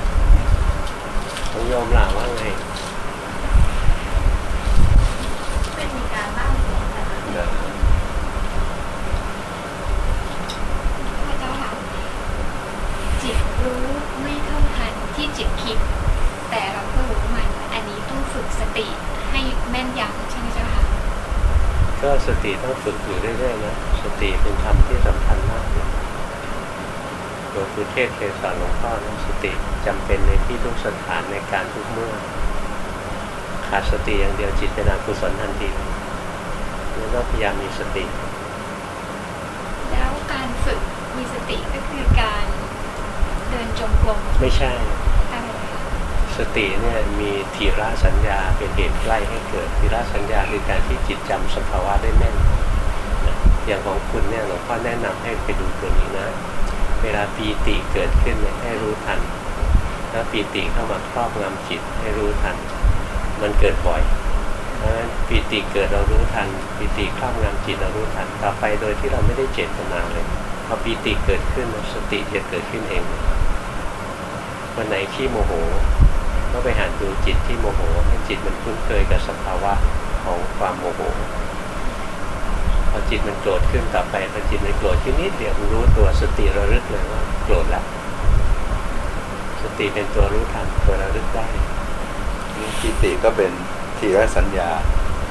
[SPEAKER 2] ของโยมหล่าว่าไง
[SPEAKER 13] เป็นมีการบ้านเสียงนะคะ
[SPEAKER 2] เดี๋ยว
[SPEAKER 13] พระเจ้าค่ะจิตรู้ไม่เท่าทันที่จิตคิด แต่เราก็รู้มัน อันนี้ต้องฝึกสติให้แม่นยำใช่ไหมเจ้าค่ะ
[SPEAKER 2] ก็ส ติต้องฝึกอยู่เรื่อยๆนะสติเป็นธรรมที่สำคัญมากเลยหลวงปู่เทศเคยสอนหลวงพ่อนะสติจำเป็นในที่ทุกสถานในการทุกเมื่อขาดสติอย่างเดียวจิตเป็นอกุศลทันทีแล้วก็พยายามมีสติ
[SPEAKER 13] แล้วการฝึกมีสติก็คือการเดินจงกรม
[SPEAKER 2] ไม่ใช่
[SPEAKER 13] อะไรคะ
[SPEAKER 2] สติเนี่ยมีทีระสัญญาเป็นเหตุใกล้ให้เกิดทีระสัญญาคือการที่จิตจำสภาวะได้แม่นอย่างของคุณเนี่ยหลวงพ่อแนะนำให้ไปดูตัวนี้นะ เวลาปีติเกิดขึ้นเนี่ยให้รู้ทันแล้วปีติเข้ามาครอบงำจิตให้รู้ทัน มันเกิดบ่อยเพราะฉะนั้นปีติเกิดเรารู้ทันปีติครอบงำจิตเรารู้ทันต่อไปโดยที่เราไม่ได้เจตนาเลยพอปีติเกิดขึ้นสติจะเกิดขึ้นเองวันไหนขี้โมโห ก็ไปหันดูจิตที่โมโหให้จิตมันคุ้นเคยกับสภาวะของความโมโหพอจิตมันโกรธขึ้นต่อไปพอจิตมันโกรธขึ้นนิดเดียวมันรู้ตัวสติระลึกเลยว่าโกรธแล้วสติเป็นตัวรู้ทันตัวระลึกได้
[SPEAKER 1] ปิติก็เป็นทีละสัญญา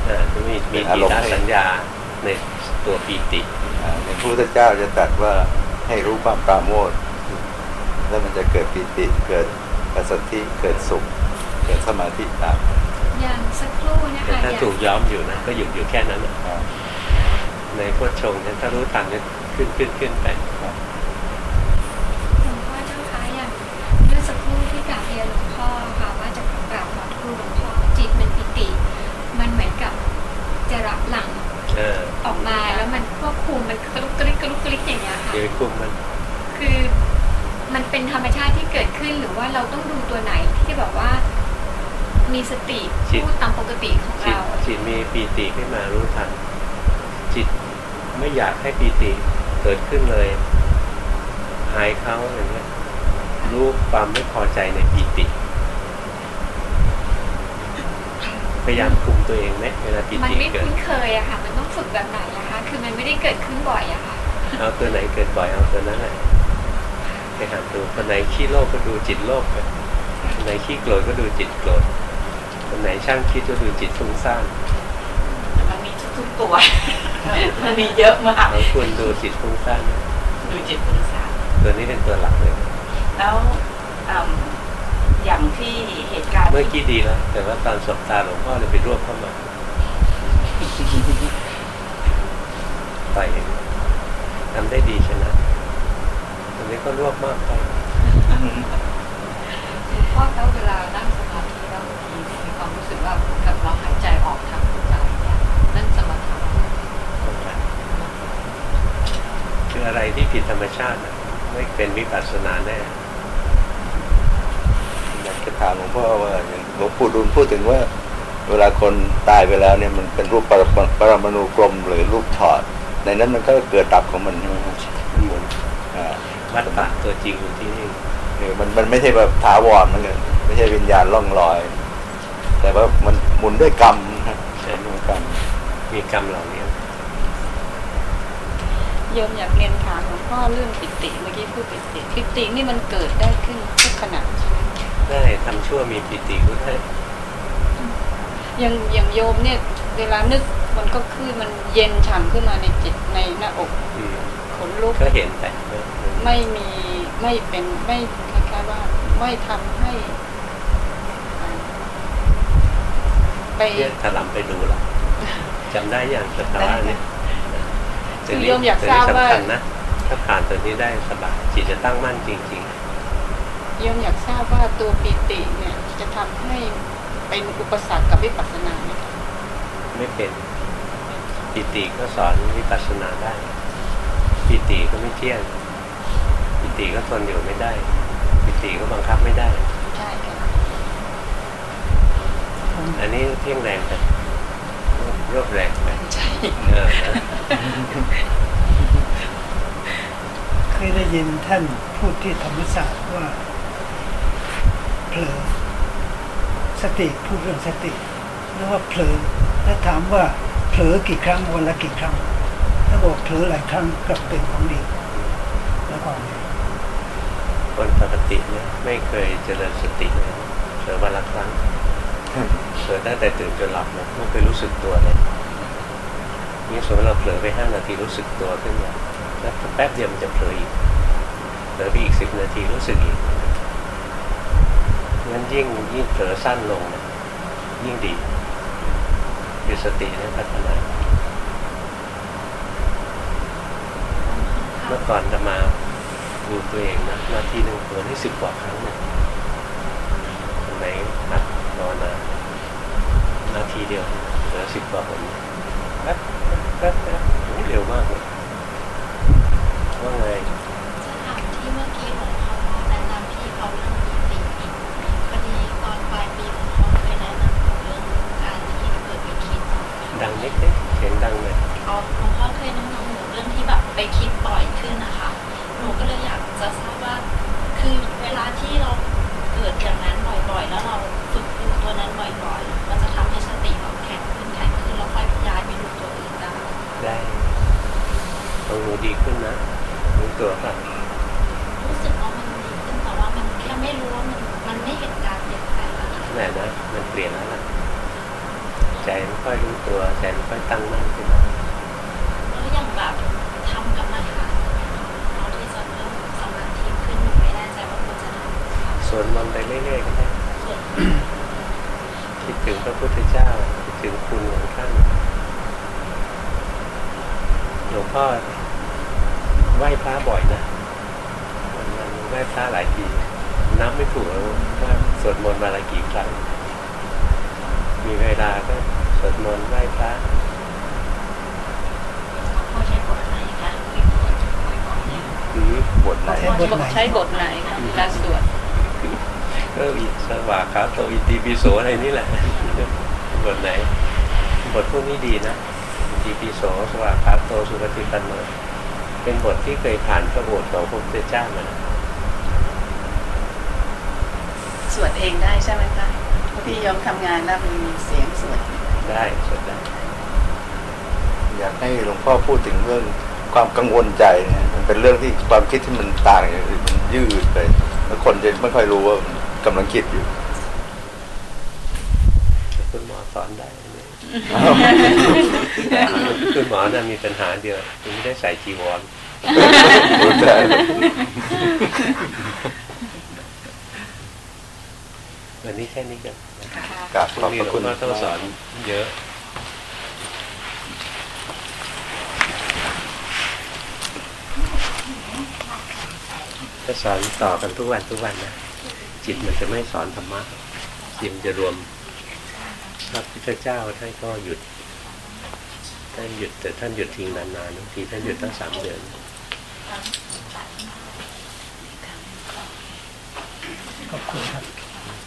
[SPEAKER 2] อ่ามีมี
[SPEAKER 1] อา
[SPEAKER 2] ที
[SPEAKER 1] รมณ์
[SPEAKER 2] ละสัญญาในตัวปีติ
[SPEAKER 1] อ่าในพระพุทธเจ้าจะตรัสว่าให้รู้ความปราโมทย์แล้วมันจะเกิดปิติเกิด ปัสสัทธิเกิดสุข เกิดสมาธิตาม
[SPEAKER 13] อย่างสักครู่นะ
[SPEAKER 2] แต่
[SPEAKER 13] คะ
[SPEAKER 2] ถ้า
[SPEAKER 13] อย่าง
[SPEAKER 2] ถูกย้อมอยู่นะก็หยุดอยู่แค่นั้นน่ะ
[SPEAKER 1] อ่า
[SPEAKER 2] ในพุทธชงเนี่ยถ้ารู้ทันเนี่ยขึ้นขึ้นขึ้นไป
[SPEAKER 13] หลวงพ่อเจ้าคะอย่างเมื่อสักครู่ที่กราบเรียนหลวงพ่อค่ะว่าจะกราบขอครูหลวงพ่อจิตมันปิติ มันเหมือนกับจะรับหลัง
[SPEAKER 2] เออ
[SPEAKER 13] ออกมาแล้วมันควบคุมมันกรุกกริกกรุกกริกอย่างเงี้ยค่ะ
[SPEAKER 2] เดี๋ยวไปคุมมัน
[SPEAKER 13] คือ มันเป็นธรรมชาติที่เกิดขึ้นหรือว่าเราต้องดูตัวไหนที่แบบว่า มีสติ
[SPEAKER 2] จิต
[SPEAKER 13] พูดตามปกติของ
[SPEAKER 2] จิต
[SPEAKER 13] เรา
[SPEAKER 2] จิตมีปีติขึ้นมารู้ทัน จิตไม่อยากให้ปีติเกิดขึ้นเลย หายเขาอย่างเงี้ยรู้ความไม่พอใจในปีติ พยายามคุมตัวเองไหมเวลาปี
[SPEAKER 13] มัน
[SPEAKER 2] ติ
[SPEAKER 13] ไม่
[SPEAKER 2] เกิด
[SPEAKER 13] คุ้นเคยอะค่ะ มันต้องฝึกแบบไหนอะคะ คือมันไม่ได้เกิดขึ้นบ่อยอะค่ะ
[SPEAKER 2] เอาตัวไหนเกิดบ่อยเอาตัวนั้นแหละ ไปหาดูคนไหนขี้โลภก็ดูจิตโลภไปคนไหนขี้โกรธก็ดูจิตโกรธคนไหนช่างคิดก็ดูจิตฟุ้งซ่าน
[SPEAKER 7] มันมีทุกๆตัวมันมีเยอะมาก
[SPEAKER 2] แล้วคุณดูจิตฟุ้งซ่าน
[SPEAKER 7] ดูจิตวิญญาณ
[SPEAKER 2] ตัวนี้เป็นตัวหลักเลย
[SPEAKER 7] แล้วอืมอย่างที่เหตุการณ์
[SPEAKER 2] เมื่อกี้ดีแล้วแต่ว่าตอนสบตาหลวงพ่อเลยไปรวบเข้ามาไปทำได้ดีชนะตรง นี้ก็รวบมากไป
[SPEAKER 12] พ่อแล้วเวลานั่งสมาธิแล้วบางทีมีความรู้สึกว่ากับเราหายใจออกทางหัวใจเนี่ยนั่นสมถะ
[SPEAKER 2] คืออะไรที่ผิดธรรมชาตินะไม่เป็นวิปัสสนาแน่
[SPEAKER 1] อยากจะถามหลวงพ่อว่าหลวงปู่ดูลพูดถึงว่า เวลาคนตายไปแล้วเนี่ยมันเป็นรูปปรมาปรมาณูกลมหรือรูปถอด ในนั้นมันก็เกิดดับของมันใช่ไหมครับ
[SPEAKER 2] มันหมุน
[SPEAKER 1] อ่า
[SPEAKER 2] วัดป่าตัวจริงอยู่ที่นี่
[SPEAKER 1] เออมันมันไม่ใช่แบบถาวรเหมันกันไม่ใช่วิญญาณล่องลอย แต่ว่ามันหมุนด้วยกรรมนะครับ
[SPEAKER 2] ใช่
[SPEAKER 1] หมุนด้วยกรรม
[SPEAKER 2] มีกรรมเหล่านี้
[SPEAKER 11] โยมอยากเรียนถามหลวงพ่อเรื่องปิติเมื่อกี้พูดปิติปิตินี่มันเกิดได้ขึ้นทุกขณะใช่ไหม
[SPEAKER 2] ได้ทำชั่วมีปิติก็ได้
[SPEAKER 11] อย่างอย่างโยมเนี่ย เวลานึกมันก็คือมันเย็นฉ่ำขึ้นมาในจิตในหน้าอก
[SPEAKER 2] อืม
[SPEAKER 11] ขนลุก
[SPEAKER 2] ก็เห็นแต่ไม่
[SPEAKER 11] ไม่มีไม่เป็นไม่คล้ายๆว่าไม่ทำให้อ่าไป
[SPEAKER 2] เนี่ยถลำไปดูหรอกจำได้อย่างสภาวะเนี่ย
[SPEAKER 11] คือโยมอยากทราบว่า
[SPEAKER 2] สำคัญนะถ้าผ่านตัวนี้ได้สบายจิตจะตั้งมั่นจริง
[SPEAKER 11] โยมอยากทราบว่าตัวปิติเนี่ยจะทำให้เป็นอุปสรรคกับวิปัสสนาไหมคะ
[SPEAKER 2] ๆไม่เป็นปิติก็สอนวิปัสสนาได้ปิติก็ไม่เที่ยงปิ ติก็ทนอยู่ไม่ได้ปิปิติก็บังคับไม่ได้
[SPEAKER 7] ใช่ค่ะ
[SPEAKER 2] อันนี้เที่ยงแรงไปรวบแรงไป
[SPEAKER 7] ใช่
[SPEAKER 2] เออนะ
[SPEAKER 3] เคยได้ยินท่านพูดที่ธรรมศาสตร์ว่าเผลอสติพูดเรื่องสติแล้วว่าเผลอแล้วถามว่าเผลอกี่ครั้งวันละกี่ครั้งถ้าบอกเผลอหลายครั้งกลับเป็นของดีแล้วก็ไง
[SPEAKER 2] คน ปกติเนี่ยไม่เคยเจริญสติเลยเผลอวันละครั้งเผลอตั้งแต่ตื่นจนหลับนะไม่เคยรู้สึกตัวเลยนี่สมมติเราเผลอไปห้านาทีรู้สึกตัวขึ้นมาแล้วแป๊บเดียวมันจะเผลออีกเผลอไปอีกสิบนาทีรู้สึกอีกงั้นยิ่งยิ่งเผลอสั้นลงนะยิ่งดีคือสติเนี่ยพัฒนาเมื่อก่อนจะมา ดูตัวเองนะนาทีหนึ่งเผลอได้สิบกว่าครั้งเนี่ยคนไหนหัดนอนนะนาทีเดียวเหลือสิบกว่าคนแป๊บแป๊บแป๊บโอ้เร็วมากเลยว่าไง
[SPEAKER 16] จะถามที่เมื่อกี้หลวงพ่อแนะนำพี่เขาเรื่องปีติพอดีตอนปลายปีหลวงพ่อเคยแนะนำเรื่องการที่เกิดไปคิด
[SPEAKER 2] ดังนิดนิดเสียงดังเลย
[SPEAKER 16] เอาหลวงพ่อเคยแนะนำหนูเรื่องที่แบบไปคิดบ่อยขึ้นนะคะ หนูก็เลยอยากจะทราบว่า คือเวลาที่เราเกิดอย่างนั้นบ่อยๆ แล้วเราฝึกดูตัวนั้นบ่อยๆ มันจะทำให้สติเราแข็งขึ้นแข็งขึ้นแล้วค่อยย้ายไปดูตัวอื่นได้
[SPEAKER 2] ได้ต้องรู้ดีขึ้นนะรู้ตัวป่ะ
[SPEAKER 16] รู้สึกว่ามันดีขึ้นแต่ว่ามันแค่ไม่รู้ว่ามันมันไม่เห็นการเปลี่ยนแปลงอะค่ะ
[SPEAKER 2] แน่นะมันเปลี่ยนแล้วล่ะใจมันค่อยรู้ตัวใจมันค่อยตั้งมั่นขึ้นมา
[SPEAKER 16] แล้วอย่างแบบทำกรรมฐานเราที่จะเริ่มสมาธิขึ้นหนูไม่แน่ใจว่าควรจะทำ
[SPEAKER 2] สวดมนต์ไปเรื่อยๆก็ได้
[SPEAKER 16] ส่วน
[SPEAKER 2] คิดถึงพระพุทธเจ้าคิดถึงคุณของท่านหลวงพ่อไหว้พระบ่อยนะวันวันๆไหว้พระหลายทีนับไม่ถูกแล้วว่าสวดมนต์มาละกี่ครั้ง มีเวลาก็สวดมนต์ไหว้พระ
[SPEAKER 16] พอใช้บทไหนคะคุยบทคุยบทเนี่ย
[SPEAKER 2] หรือบทไหน
[SPEAKER 3] ใช้บทไหน
[SPEAKER 4] ใช้บทไหนคะการสวด
[SPEAKER 2] ก็อิสวากขาโตอิติ ปิโสอะไรนี่แหละบทไหนบทพวกนี้ดีนะอิติปิโสสวากขาโตสุปฏิปันโนเป็นบทที่เคยผ่านพระโอษฐ์ของพระพุทธเจ้ามานะ
[SPEAKER 4] สวดเองได้ใช่ไหมคะเพราะพี่ยอมทำงานแล้วมันมีเสียงสวด
[SPEAKER 2] ได้สวดได้
[SPEAKER 1] อยากให้หลวงพ่อพูดถึงเรื่องความกังวลใจเนี่ยมันเป็นเรื่องที่ความคิดที่มันต่างอย่างอื่นมันยืดไปแล้วคนจะไม่ค่อยรู้ว่ากำลังคิดอยู่
[SPEAKER 2] คุณหมอสอนได้อันนี้ คุณห มอน่ะมีปัญหาเดียวคือไม่ได้ใส่จีวร
[SPEAKER 1] รู้ใจ
[SPEAKER 2] วันนี้แค่นี้กัน
[SPEAKER 1] กราบ
[SPEAKER 2] พ
[SPEAKER 1] ข
[SPEAKER 2] รุ่
[SPEAKER 1] อบ
[SPEAKER 2] งนี้
[SPEAKER 1] พระ
[SPEAKER 2] เรา
[SPEAKER 1] คุณ
[SPEAKER 2] ก็ต้องสอนเยอะถ้าสอนต่อกันทุกวันทุกวันนะจิตมันจะไม่สอนธรรมะจิตมันจะรวมพระพุทธเจ้าท่านก็หยุดท่าน หยุดแต่ท่านหยุดทิ้งนานๆบางทีท่านหยุดตั้งสามเดือน